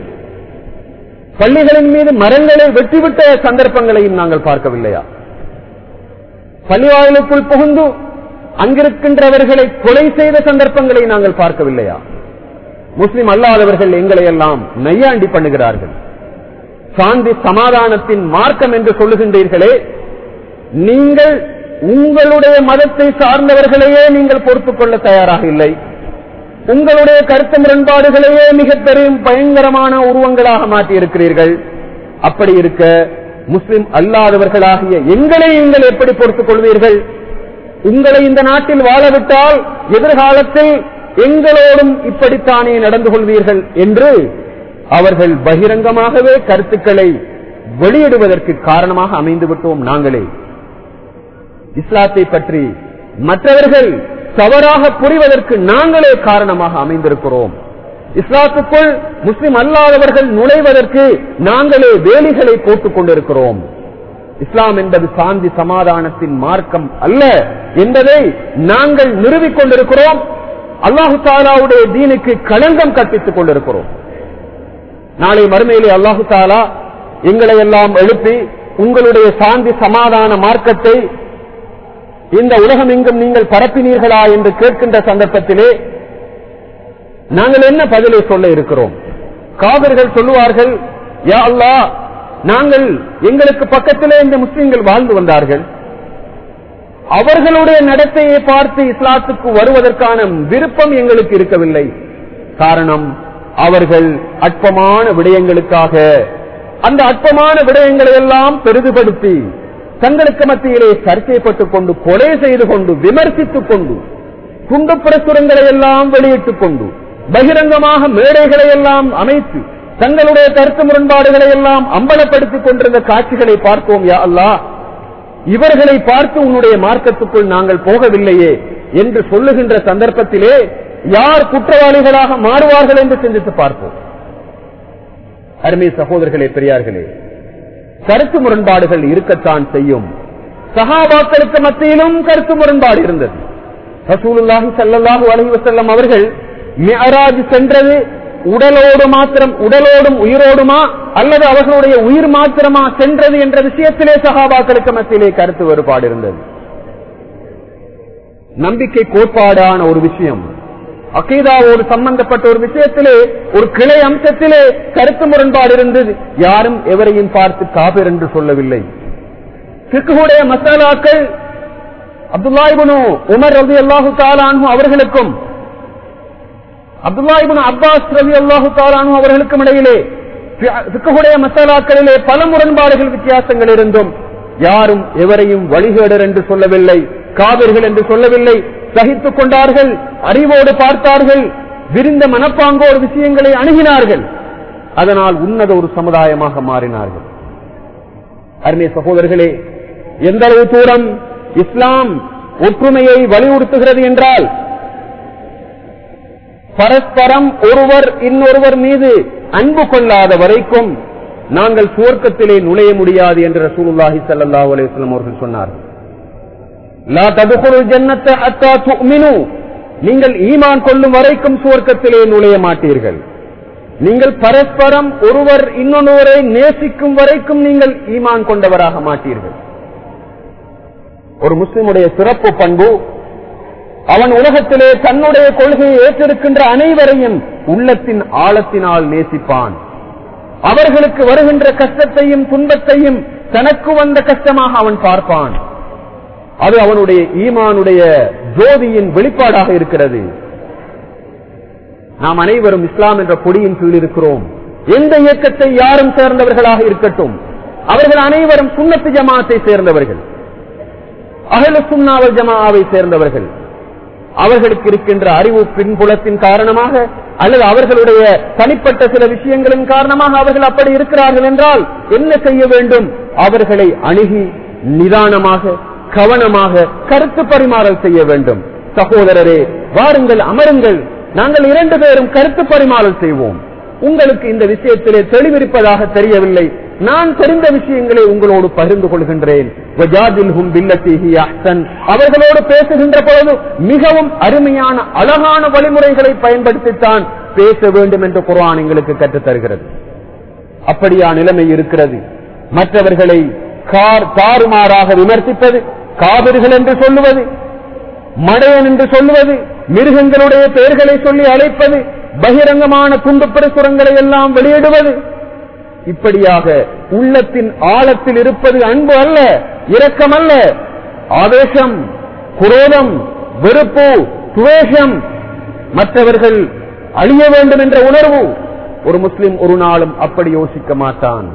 பள்ளிகளின் மீது மரங்களை வெட்டிவிட்ட சந்தர்ப்பங்களையும் நாங்கள் பார்க்கவில்லையா? பள்ளிவாயிலுக்குள் புகுந்து அங்கிருக்கின்றவர்களை கொலை செய்த சந்தர்ப்பங்களை நாங்கள் பார்க்கவில்லையா? முஸ்லிம் அல்லாதவர்கள் எங்களை எல்லாம் நையாண்டி பண்ணுகிறார்கள். சாந்தி சமாதானத்தின் மார்க்கம் என்று சொல்லுகின்றீர்களே நீங்கள் உங்களுடைய மதத்தை சார்ந்தவர்களையே நீங்கள் பொறுத்துக் கொள்ள தயாராக இல்லை. உங்களுடைய கருத்து முரண்பாடுகளையே மிக பெரும் பயங்கரமான உருவங்களாக மாற்றியிருக்கிறீர்கள். அப்படி இருக்க முஸ்லிம் அல்லாதவர்களாகிய எங்களை நீங்கள் எப்படி பொறுத்துக் கொள்வீர்கள்? உங்களை இந்த நாட்டில் வாழவிட்டால் எதிர்காலத்தில் எங்களோடும் இப்படித்தானே நடந்து கொள்வீர்கள் என்று அவர்கள் பகிரங்கமாகவே கருத்துக்களை வெளியிடுவதற்கு காரணமாக அமைந்து விட்டோம் நாங்களே. இஸ்லாத்தை பற்றி மற்றவர்கள் தவறாக புரிவதற்கு நாங்களே காரணமாக அமைந்திருக்கிறோம். இஸ்லாத்துக்குள் முஸ்லிம் அல்லாதவர்கள் நுழைவதற்கு நாங்களே வேலிகளை போட்டுக் கொண்டிருக்கிறோம். இஸ்லாம் என்பது சாந்தி சமாதானத்தின் மார்க்கம் அல்ல என்பதை நாங்கள் நிறுவிக் கொண்டிருக்கிறோம். அல்லாஹு தாலாவுடைய தீனுக்கு களங்கம் கற்பித்துக் கொண்டிருக்கிறோம். நாளை மறுமையிலே அல்லாஹு தாலா எங்களை எல்லாம் எழுப்பி உங்களுடைய சாந்தி சமாதான மார்க்கத்தை இந்த உலகம் எங்கும் நீங்கள் பரப்பினீர்களா என்று கேட்கின்ற சந்தர்ப்பத்திலே நாங்கள் என்ன பதிலை சொல்ல இருக்கிறோம்? காவிர்கள் சொல்லுவார்கள் யா அல்லா நாங்கள் எங்களுக்கு பக்கத்திலே இந்த முஸ்லிம்கள் வாழ்ந்து வந்தார்கள். அவர்களுடைய நடத்தையை பார்த்து இஸ்லாத்துக்கு வருவதற்கான விருப்பம் எங்களுக்கு இருக்கவில்லை. காரணம் அவர்கள் அற்பமான விடயங்களுக்காக அந்த அற்பமான விடயங்களை எல்லாம் பெரிதுபடுத்தி தங்களுக்கு மத்தியிலே சர்ச்சைப்பட்டுக் கொண்டு கொலை செய்து கொண்டு விமர்சித்துக் கொண்டு குண்டு பிரசுரங்களை எல்லாம் வெளியிட்டுக் கொண்டு பகிரங்கமாக மேடைகளை எல்லாம் அமைத்து தங்களுடைய கருத்து முரண்பாடுகளை எல்லாம் அம்பலப்படுத்திக் கொண்டிருந்த காட்சிகளை பார்த்தோம் யா அல்லா இவர்களை பார்த்து உன்னுடைய மார்க்கத்துக்குள் நாங்கள் போகவில்லையே என்று சொல்லுகின்ற சந்தர்ப்பத்திலே யார் குற்றவாளிகளாக மாறுவார்கள் என்று சிந்தித்து பார்ப்போம். அருமை சகோதரர்களே பெரியார்களே கருத்து முரண்பாடுகள் இருக்கத்தான் செய்யும். சகாபாக்களுக்கு மத்தியிலும் கருத்து முரண்பாடு இருந்தது. ரசூலுல்லாஹி சல்லாஹூ அலஹி வசல்லம் அவர்கள் மியராஜ் சென்றது உடலோடு மாத்திரம் உடலோடும் உயிரோடுமா? அல்லது அவர்களுடைய உயிர் மாத்திரமா சென்றது என்ற விஷயத்திலே சகாபாக்களுக்கு மத்தியிலே கருத்து வேறுபாடு இருந்தது. நம்பிக்கை கோட்பாடான ஒரு விஷயம். அகீதாவோடு சம்பந்தப்பட்ட ஒரு விஷயத்திலே ஒரு கிளை அம்சத்திலே கருத்து முரண்பாடு இருந்தது. யாரும் எவரையும் பார்த்து காபிர் என்று சொல்லவில்லை. சிக்குடைய மசாலாக்கள் அப்துல்லாஹிபனு உமர் ரவி அல்லாஹு தாலானு அவர்களுக்கும் அப்துல்லாஹிபின் அப்பாஸ் ரவி அல்லாஹு தாலானு அவர்களுக்கும் இடையிலே சிக்குடைய மசாலாக்களிலே பல முரண்பாடுகள் வித்தியாசங்கள் இருந்தும் யாரும் எவரையும் வழிகேடர் என்று சொல்லவில்லை காவிர்கள் என்று சொல்லவில்லை சகித்துக் கொண்டார்கள் அறிவோடு பார்த்தார்கள் விரிந்த மனப்பாங்கோடு விஷயங்களை அணுகினார்கள் அதனால் உன்னத ஒரு சமுதாயமாக மாறினார்கள். அருமை சகோதரர்களே எந்த அளவு தூரம் இஸ்லாம் ஒற்றுமையை வலியுறுத்துகிறது என்றால் பரஸ்பரம் ஒருவர் இன்னொருவர் மீது அன்பு கொள்ளாத வரைக்கும் நாங்கள் சுவர்க்கத்திலே நுழைய முடியாது என்று ரசூலுல்லாஹி ஸல்லல்லாஹு அலிஸ்லாம் அவர்கள் சொன்னார்கள் நீங்கள் ஈமான் கொள்ளும் வரைக்கும் சுவர்க்கத்திலே நுழைய மாட்டீர்கள். நீங்கள் பரஸ்பரம் ஒருவர் இன்னொருவரை நேசிக்கும் வரைக்கும் நீங்கள் ஈமான் கொண்டவராக மாட்டீர்கள். ஒரு முஸ்லிமுடைய சிறப்பு பண்பு அவன் உலகத்திலே தன்னுடைய கொள்கையை ஏற்றிருக்கின்ற அனைவரையும் உள்ளத்தின் ஆழத்தினால் நேசிப்பான். அவர்களுக்கு வருகின்ற கஷ்டத்தையும் துன்பத்தையும் தனக்கு வந்த கஷ்டமாக அவன் பார்ப்பான். அது அவனுடைய ஈமானுடைய ஜோதியின் வெளிப்பாடாக இருக்கிறது. நாம் அனைவரும் இஸ்லாம் என்ற கொடியின் கீழ் இருக்கிறோம். எந்த இயக்கத்தை யாரும் சேர்ந்தவர்களாக இருக்கட்டும். அவர்கள் அனைவரும் சுண்ணத்து ஜமாத்தை சேர்ந்தவர்கள். அகல சுண்ணாவல் ஜமாவை சேர்ந்தவர்கள். அவர்களுக்கு இருக்கின்ற அறிவு பின்புலத்தின் காரணமாக அல்லது அவர்களுடைய தனிப்பட்ட சில விஷயங்களின் காரணமாக அவர்கள் அப்படி இருக்கிறார்கள் என்றால் என்ன செய்ய வேண்டும்? அவர்களை அணுகி நிதானமாக கவனமாக கருத்து பரிமாறல் செய்ய வேண்டும். சகோதரரே வாருங்கள் அமருங்கள். நாங்கள் இரண்டு பேரும் கருத்து பரிமாறல் செய்வோம். உங்களுக்கு இந்த விஷயத்திலே தெளிவிருப்பதாக தெரியவில்லை. நான் தெரிந்த விஷயங்களை உங்களோடு பகிர்ந்து கொள்கின்றேன். அவர்களோடு பேசுகின்ற பொழுது மிகவும் அருமையான அழகான வழிமுறைகளை பயன்படுத்தித்தான் பேச வேண்டும் என்று குரான் எங்களுக்கு கற்றுத்தருகிறது. அப்படியா நிலைமை இருக்கிறது. மற்றவர்களை கார் தாறுமாறாக விமர்சிப்பது காவிர்கள் என்று சொல்லுவது மடையன் என்று சொல்லுவது மிருகங்களுடைய பெயர்களை சொல்லி அழைப்பது பகிரங்கமான துண்டு பிரசுரங்களை எல்லாம் வெளியிடுவது இப்படியாக உள்ளத்தின் ஆழத்தில் இருப்பது அன்பு அல்ல இரக்கம் அல்ல ஆவேசம் குரோதம் வெறுப்பு துவேஷம் மற்றவர்கள் அழிய வேண்டும் என்ற உணர்வு. ஒரு முஸ்லிம் ஒரு நாளும் அப்படி யோசிக்க மாட்டான்.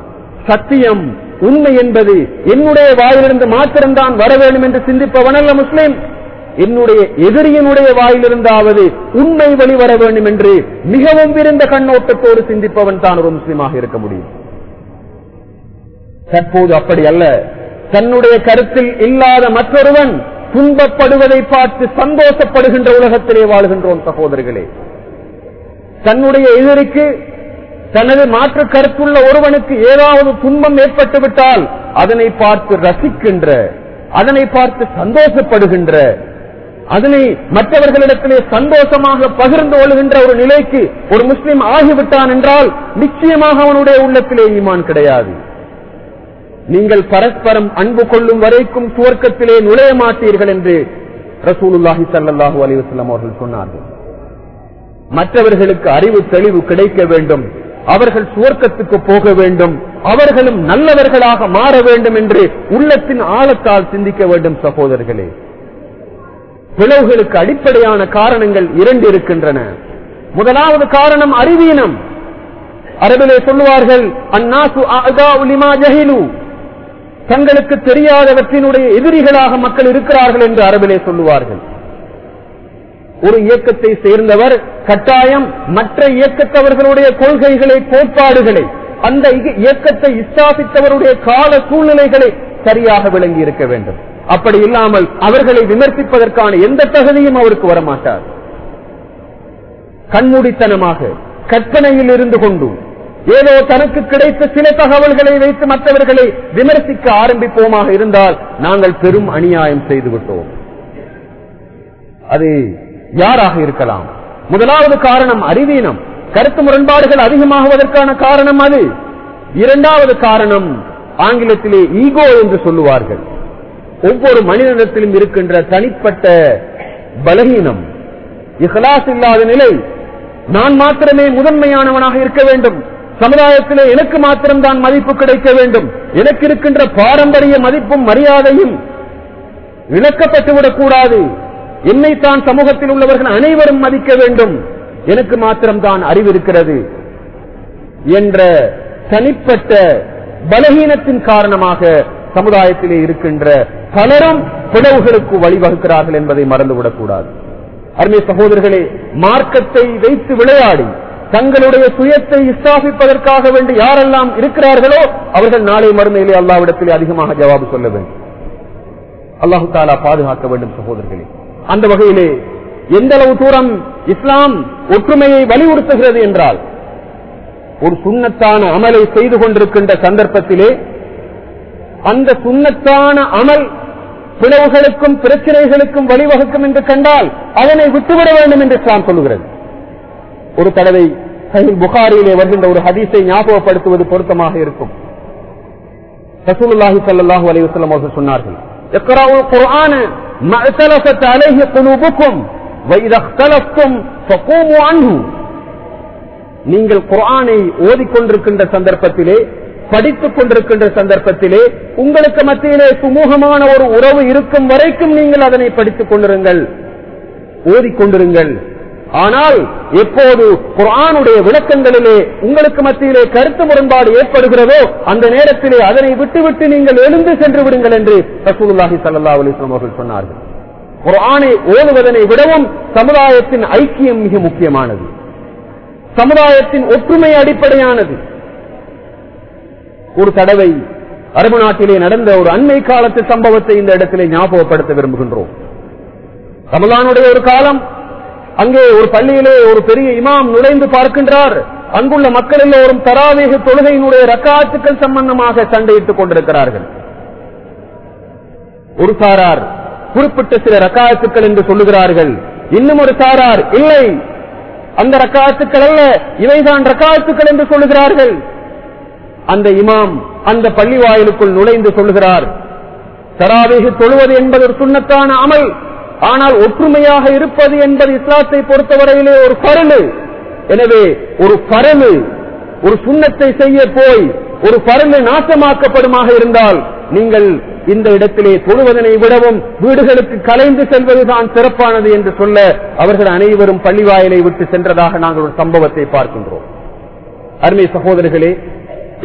சத்தியம் உண்மை என்பது என்னுடைய வாயிலிருந்து மாத்திரம்தான் வர வேண்டும் என்று சிந்திப்பவனல்ல முஸ்லிம். என்னுடைய எதிரியனுடைய வாயிலிருந்தாவது உண்மை வெளிவர வேண்டும் என்று மிகவும் விருந்த கண்ணோட்டத்தோடு சிந்திப்பவன் தான் ஒரு முஸ்லிமாக இருக்க முடியும். தற்போது அப்படி அல்ல தன்னுடைய கருத்தில் இல்லாத மற்றொருவன் துன்பப்படுவதை பார்த்து சந்தோஷப்படுகின்ற உலகத்திலே வாழ்கின்றோம் சகோதரர்களே தன்னுடைய எதிரிக்கு தனது மாற்று கருத்துள்ள ஒருவனுக்கு ஏதாவது துன்பம் ஏற்பட்டு விட்டால் அதனை பார்த்து ரசிக்கின்ற அதனை பார்த்து சந்தோஷப்படுகின்ற அதனை மற்றவர்களிடத்திலே சந்தோஷமாக பகிர்ந்து கொள்கின்ற ஒரு நிலைக்கு ஒரு முஸ்லிம் ஆகிவிட்டான் என்றால் நிச்சயமாக அவனுடைய உள்ளத்திலே ஈமான் கிடையாது. நீங்கள் பரஸ்பரம் அன்பு கொள்ளும் வரைக்கும் துவர்க்கத்திலே நுழைய மாட்டீர்கள் என்று ரசூலுல்லாஹி சல்லாஹூ அலைஹி அவர்கள் சொன்னார்கள். மற்றவர்களுக்கு அறிவு தெளிவு கிடைக்க வேண்டும். அவர்கள் சுவர்க்கத்துக்கு போக வேண்டும். அவர்களும் நல்லவர்களாக மாற வேண்டும் என்று உள்ளத்தின் ஆழத்தால் சிந்திக்க வேண்டும் சகோதரர்களே. பிளவுகளுக்கு அடிப்படையான காரணங்கள் இரண்டு இருக்கின்றன. முதலாவது காரணம் அறிவீனம். அரபிலே சொல்லுவார்கள் அந்நாசு அஅதாஉ உலிமா ஜஹிலு. தங்களுக்கு தெரியாதவற்றினுடைய எதிரிகளாக மக்கள் இருக்கிறார்கள் என்று அரபிலே சொல்லுவார்கள். ஒரு இயக்கத்தை சேர்ந்தவர் கட்டாயம் மற்ற இயக்கத்தவர்களுடைய கொள்கைகளை கோட்பாடுகளை அந்த இயக்கத்தை இஸ்தாபித்தவருடைய கால சூழ்நிலைகளை சரியாக விளங்கி இருக்க வேண்டும். அப்படி இல்லாமல் அவர்களை விமர்சிப்பதற்கான எந்த தகுதியும் அவருக்கு வரமாட்டார் கண்மூடித்தனமாக கற்பனையில் இருந்து கொண்டு ஏதோ தனக்கு கிடைத்த சில தகவல்களை வைத்து மற்றவர்களை விமர்சிக்க ஆரம்பிப்போமாக இருந்தால் நாங்கள் பெரும் அநியாயம் செய்து விட்டோம் அது யாராக இருக்கலாம்? முதலாவது காரணம் அறிவீனம். கருத்து முரண்பாடுகள் அதிகமாகுவதற்கான காரணம் அது. இரண்டாவது காரணம் ஆங்கிலத்திலே ஈகோ என்று சொல்லுவார்கள். ஒவ்வொரு மனிதனிடத்திலும் இருக்கின்ற தனிப்பட்ட பலகீனம் இஹலாஸ் இல்லாத நிலை. நான் மாத்திரமே முதன்மையானவனாக இருக்க வேண்டும். சமுதாயத்திலே எனக்கு மாத்திரம்தான் மதிப்பு கிடைக்க வேண்டும். எனக்கு இருக்கின்ற பாரம்பரிய மதிப்பும் மரியாதையும் இழக்கப்பட்டுவிடக் கூடாது என்னைத்தான் சமூகத்தில் உள்ளவர்கள் அனைவரும் மதிக்க வேண்டும். எனக்கு மாத்திரம்தான் அறிவு இருக்கிறது என்ற தனிப்பட்ட பலகீனத்தின் காரணமாக சமுதாயத்திலே இருக்கின்ற பலரும் பிளவுகளுக்கு வழிவகுக்கிறார்கள் என்பதை மறந்துவிடக் கூடாது அருமை சகோதரர்களே மார்க்கத்தை வைத்து விளையாடி. தங்களுடைய சுயத்தை இஸ்தாபிப்பதற்காக வேண்டி யாரெல்லாம் இருக்கிறார்களோ அவர்கள் நாளை மறுமையிலே அல்லாவிடத்திலே அதிகமாக ஜவாபு சொல்ல வேண்டும். அல்லாஹு தாலா பாதுகாக்க வேண்டும் சகோதரர்களே. அந்த வகையிலே எந்த அளவு தூரம் இஸ்லாம் ஒற்றுமையை வலியுறுத்துகிறது என்றால் ஒரு சுண்ணத்தான அமலை செய்து கொண்டிருக்கின்ற சந்தர்ப்பத்திலே அந்த சுண்ணத்தான அமல் பிளவுகளுக்கும் பிரச்சனைகளுக்கும் வழிவகுக்கும் என்று கண்டால் அதனை விட்டுவிட வேண்டும் என்று இஸ்லாம் சொல்லுகிறது. ஒரு தடவை புகாரியிலே வருகின்ற ஒரு ஹதீஸை ஞாபகப்படுத்துவது பொருத்தமாக இருக்கும். நீங்கள் குரானை ஓதிக்கொண்டிருக்கின்ற சந்தர்ப்பத்திலே படித்துக் கொண்டிருக்கின்ற சந்தர்ப்பத்திலே உங்களுக்கு மத்தியிலே சுமூகமான ஒரு உறவு இருக்கும் வரைக்கும் நீங்கள் அதனை படித்துக் கொண்டிருங்கள் ஓதிக்கொண்டிருங்கள் ஆனால் எப்போது குரானுடைய விளக்கங்களிலே உங்களுக்கு மத்தியிலே கருத்து முரண்பாடு ஏற்படுகிறதோ அந்த நேரத்திலே அதனை விட்டுவிட்டு நீங்கள் எழுந்து சென்று விடுங்கள் என்று ரசூலுல்லாஹி சல்லா அலிஸ்லாம் அவர்கள் சொன்னார்கள். குரானை ஓதுவதனை விடவும் சமுதாயத்தின் ஐக்கியம் மிக முக்கியமானது. சமுதாயத்தின் ஒற்றுமை அடிப்படையானது. ஒரு தடவை அரபு நாட்டிலே நடந்த ஒரு அண்மை காலத்து சம்பவத்தை இந்த இடத்திலே ஞாபகப்படுத்த விரும்புகின்றோம். ரமலானுடைய ஒரு காலம் அங்கே ஒரு பள்ளியிலே ஒரு பெரிய இமாம் நுழைந்து பார்க்கின்றார். அங்குள்ள மக்கள் எல்லோரும் தராவேக தொழுகையினுடைய ரக்காத்துக்கள் சம்பந்தமாக சண்டையிட்டுக் கொண்டிருக்கிறார்கள். ஒரு சாரார் குறிப்பிட்ட சில ரக்காத்துக்கள் என்று சொல்லுகிறார்கள். இன்னும் ஒரு சாரார் இல்லை. அந்த ரக்காத்துக்கள் அல்ல இவைதான் ரக்காத்துக்கள் என்று சொல்லுகிறார்கள். அந்த இமாம் அந்த பள்ளி வாயிலுக்குள் நுழைந்து சொல்லுகிறார். தராவேக தொழுவது என்பது ஒரு சுண்ணத்தான அமல். ஆனால் ஒற்றுமையாக இருப்பது என்பது இஸ்லாத்தை பொறுத்தவரையிலே ஒரு பரலு எனவே ஒரு பரலு ஒரு சுண்ணத்தை செய்ய போய் ஒரு பரலு நாசமாக்கப்படுமாக இருந்தால் நீங்கள் இந்த இடத்திலே தொழுவதனை விடவும் வீடுகளுக்கு கலைந்து செல்வதுதான் சிறப்பானது என்று சொல்ல அவர்கள் அனைவரும் பள்ளிவாயலை விட்டு சென்றதாக நாங்கள் ஒரு சம்பவத்தை பார்க்கின்றோம். அருமை சகோதரர்களே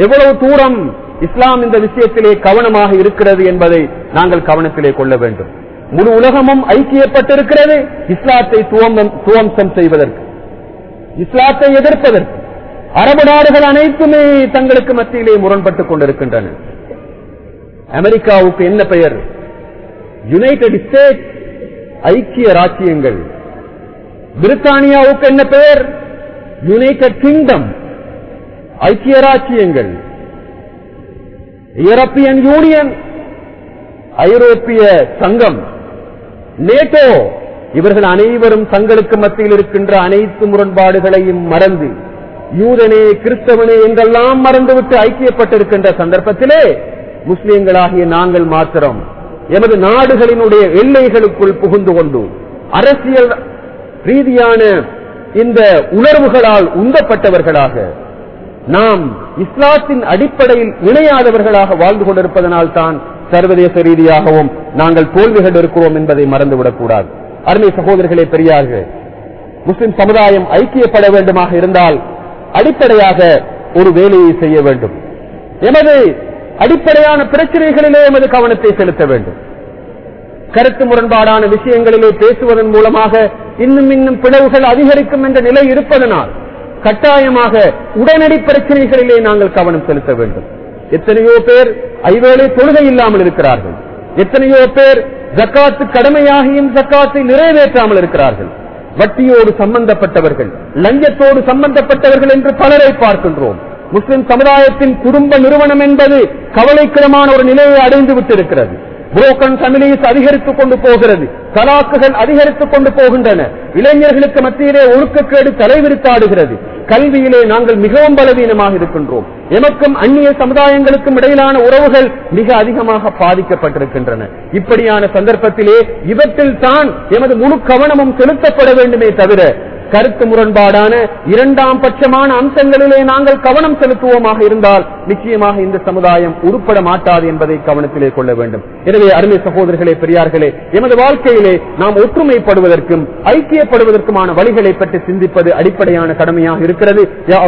எவ்வளவு தூரம் இஸ்லாம் இந்த விஷயத்திலே கவனமாக இருக்கிறது என்பதை நாங்கள் கவனத்திலே கொள்ள வேண்டும். முழு உலகமும் ஐக்கியப்பட்டிருக்கிறது. இஸ்லாத்தை துவம்சம் செய்வதற்கு. இஸ்லாத்தை எதிர்ப்பதற்கு. அரபு நாடுகள் அனைத்துமே தங்களுக்கு மத்தியிலே முரண்பட்டுக் கொண்டிருக்கின்றன. அமெரிக்காவுக்கு என்ன பெயர்? யுனைடெட் ஸ்டேட்ஸ் ஐக்கிய ராச்சியங்கள் பிரித்தானியாவுக்கு என்ன பெயர்? United Kingdom. ஐக்கிய ராச்சியங்கள் யூரோப்பியன் யூனியன். ஐரோப்பிய சங்கம். நேட்டோ! இவர்கள் அனைவரும் தங்களுக்கு மத்தியில் இருக்கின்ற அனைத்து முரண்பாடுகளையும் மறந்து யூதனே கிறிஸ்தவனே என்றெல்லாம் மறந்துவிட்டு ஐக்கியப்பட்டிருக்கின்ற சந்தர்ப்பத்திலே முஸ்லிம்களாகிய நாங்கள் மாத்திரம் எமது நாடுகளினுடைய எல்லைகளுக்குள் புகுந்து கொண்டு அரசியல் ரீதியான இந்த உணர்வுகளால் உந்தப்பட்டவர்களாக நாம் இஸ்லாத்தின் அடிப்படையில் இணையாதவர்களாக வாழ்ந்து கொண்டிருப்பதனால் தான் சர்வதேச ரீதியாகவும் நாங்கள் தோல்விகள் இருக்கிறோம் என்பதை மறந்துவிடக் கூடாது அருமை சகோதரர்களே பெரியார்கள் முஸ்லிம் சமுதாயம் ஐக்கியப்பட வேண்டுமாக இருந்தால் அடிப்படையாக ஒரு வேலையை செய்ய வேண்டும். எமது அடிப்படையான பிரச்சனைகளிலே எமது கவனத்தை செலுத்த வேண்டும். கருத்து முரண்பாடான விஷயங்களிலே பேசுவதன் மூலமாக இன்னும் இன்னும் பிளவுகள் அதிகரிக்கும் என்ற நிலை இருப்பதனால் கட்டாயமாக உடனடி பிரச்சனைகளிலே நாங்கள் கவனம் செலுத்த வேண்டும். எத்தனையோ பேர் ஐவேளை தொழுகை இல்லாமல் இருக்கிறார்கள். எத்தனையோ பேர் ஜக்காத்து கடமையாகியும் ஜக்காத்தை நிறைவேற்றாமல் இருக்கிறார்கள். வட்டியோடு சம்பந்தப்பட்டவர்கள் லஞ்சத்தோடு சம்பந்தப்பட்டவர்கள் என்று பலரை பார்க்கின்றோம். முஸ்லிம் சமுதாயத்தின் குடும்ப நிறுவனம் என்பது கவலைக்கிடமான ஒரு நிலையை அடைந்து விட்டிருக்கிறது. புரோக்கன் ஃபேமிலிஸ் அதிகரித்துக் கொண்டு போகிறது. தலாக்குகள் அதிகரித்துக் கொண்டு போகின்றன. இளைஞர்களுக்கு மத்தியிலே ஒழுக்கக்கேடு தலைவிரித்தாடுகிறது. கல்வியிலே நாங்கள் மிகவும் பலவீனமாக இருக்கின்றோம். எமக்கும் அந்நிய சமுதாயங்களுக்கும் இடையிலான உறவுகள் மிக அதிகமாக பாதிக்கப்பட்டிருக்கின்றன. இப்படியான சந்தர்ப்பத்திலே இவற்றில் தான் எமது முழு கவனமும் செலுத்தப்பட வேண்டுமே தவிர கருத்து முரண்பாடான இரண்டாம் பட்சமான அம்சங்களிலே நாங்கள் கவனம் செலுத்துவோமாக இருந்தால் நிச்சயமாக இந்த சமுதாயம் உருப்பட மாட்டாது என்பதை கவனத்திலே கொள்ள வேண்டும். எனவே அருமை சகோதரர்களே பெரியார்களே எமது வாழ்க்கையிலே நாம் ஒற்றுமைப்படுவதற்கும் ஐக்கியப்படுவதற்குமான வழிகளை பற்றி சிந்திப்பது அடிப்படையான கடமையாக இருக்கிறது. யா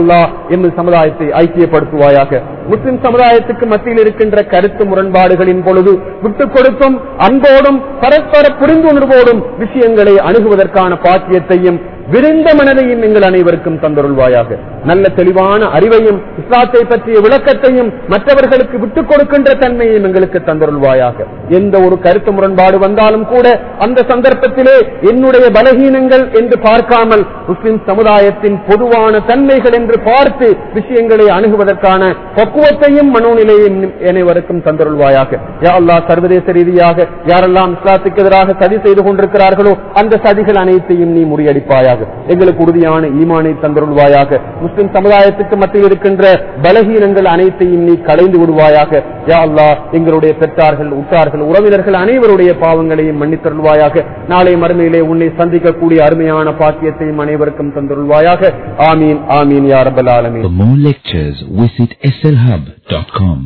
எமது சமுதாயத்தை ஐக்கியப்படுத்துவாயாக. முஸ்லிம் சமுதாயத்துக்கு மத்தியில் இருக்கின்ற கருத்து முரண்பாடுகளின் பொழுது விட்டுக் கொடுத்தும் அன்போடும் பரஸ்பர புரிந்துணர்வோடும் விஷயங்களை அணுகுவதற்கான பாக்கியத்தையும் விரிந்த மனதையும் எங்கள் அனைவருக்கும் தந்தருள்வாயாக. நல்ல தெளிவான அறிவையும் இஸ்லாத்தை பற்றிய விளக்கத்தையும் மற்றவர்களுக்கு விட்டுக் கொடுக்கின்ற தன்மையும் எங்களுக்கு தந்தருள்வாயாக. எந்த ஒரு கருத்து முரண்பாடு வந்தாலும் கூட அந்த சந்தர்ப்பத்திலே என்னுடைய பலகீனங்கள் என்று பார்க்காமல் முஸ்லிம் சமுதாயத்தின் பொதுவான தன்மைகள் என்று பார்த்து விஷயங்களை அணுகுவதற்கான பக்குவத்தையும் மனோநிலையும் அனைவருக்கும் தந்தருள்வாயாக. யா அல்லாஹ் சர்வதேச ரீதியாக யாரெல்லாம் இஸ்லாத்துக்கு எதிராக சதி செய்து கொண்டிருக்கிறார்களோ அந்த சதிகள் அனைத்தையும் நீ முறியடிப்பாயாக. எங்களுக்கு உறுதியான ஈமானை தந்தருள்வாயாக முஸ்லிம் சமுதாயத்துக்கு மத்தியில் இருக்கின்ற பலகீனங்கள் அனைத்தையும் நீ கலைந்து விடுவாயாக. யா அல்லாஹ் எங்களுடைய பெற்றார்கள் உற்றார்கள் உறவினர்கள் அனைவருடைய பாவங்களையும் மன்னித்தருள்வாயாக நாளை மறுமையிலே உன்னை சந்திக்கக்கூடிய அருமையான பாக்கியத்தையும் அனைவருக்கும் தந்தருள்வாயாக ஆமீன் ஆமீன் யாரபல் ஆலமீன். For more lectures, visit slhub.com.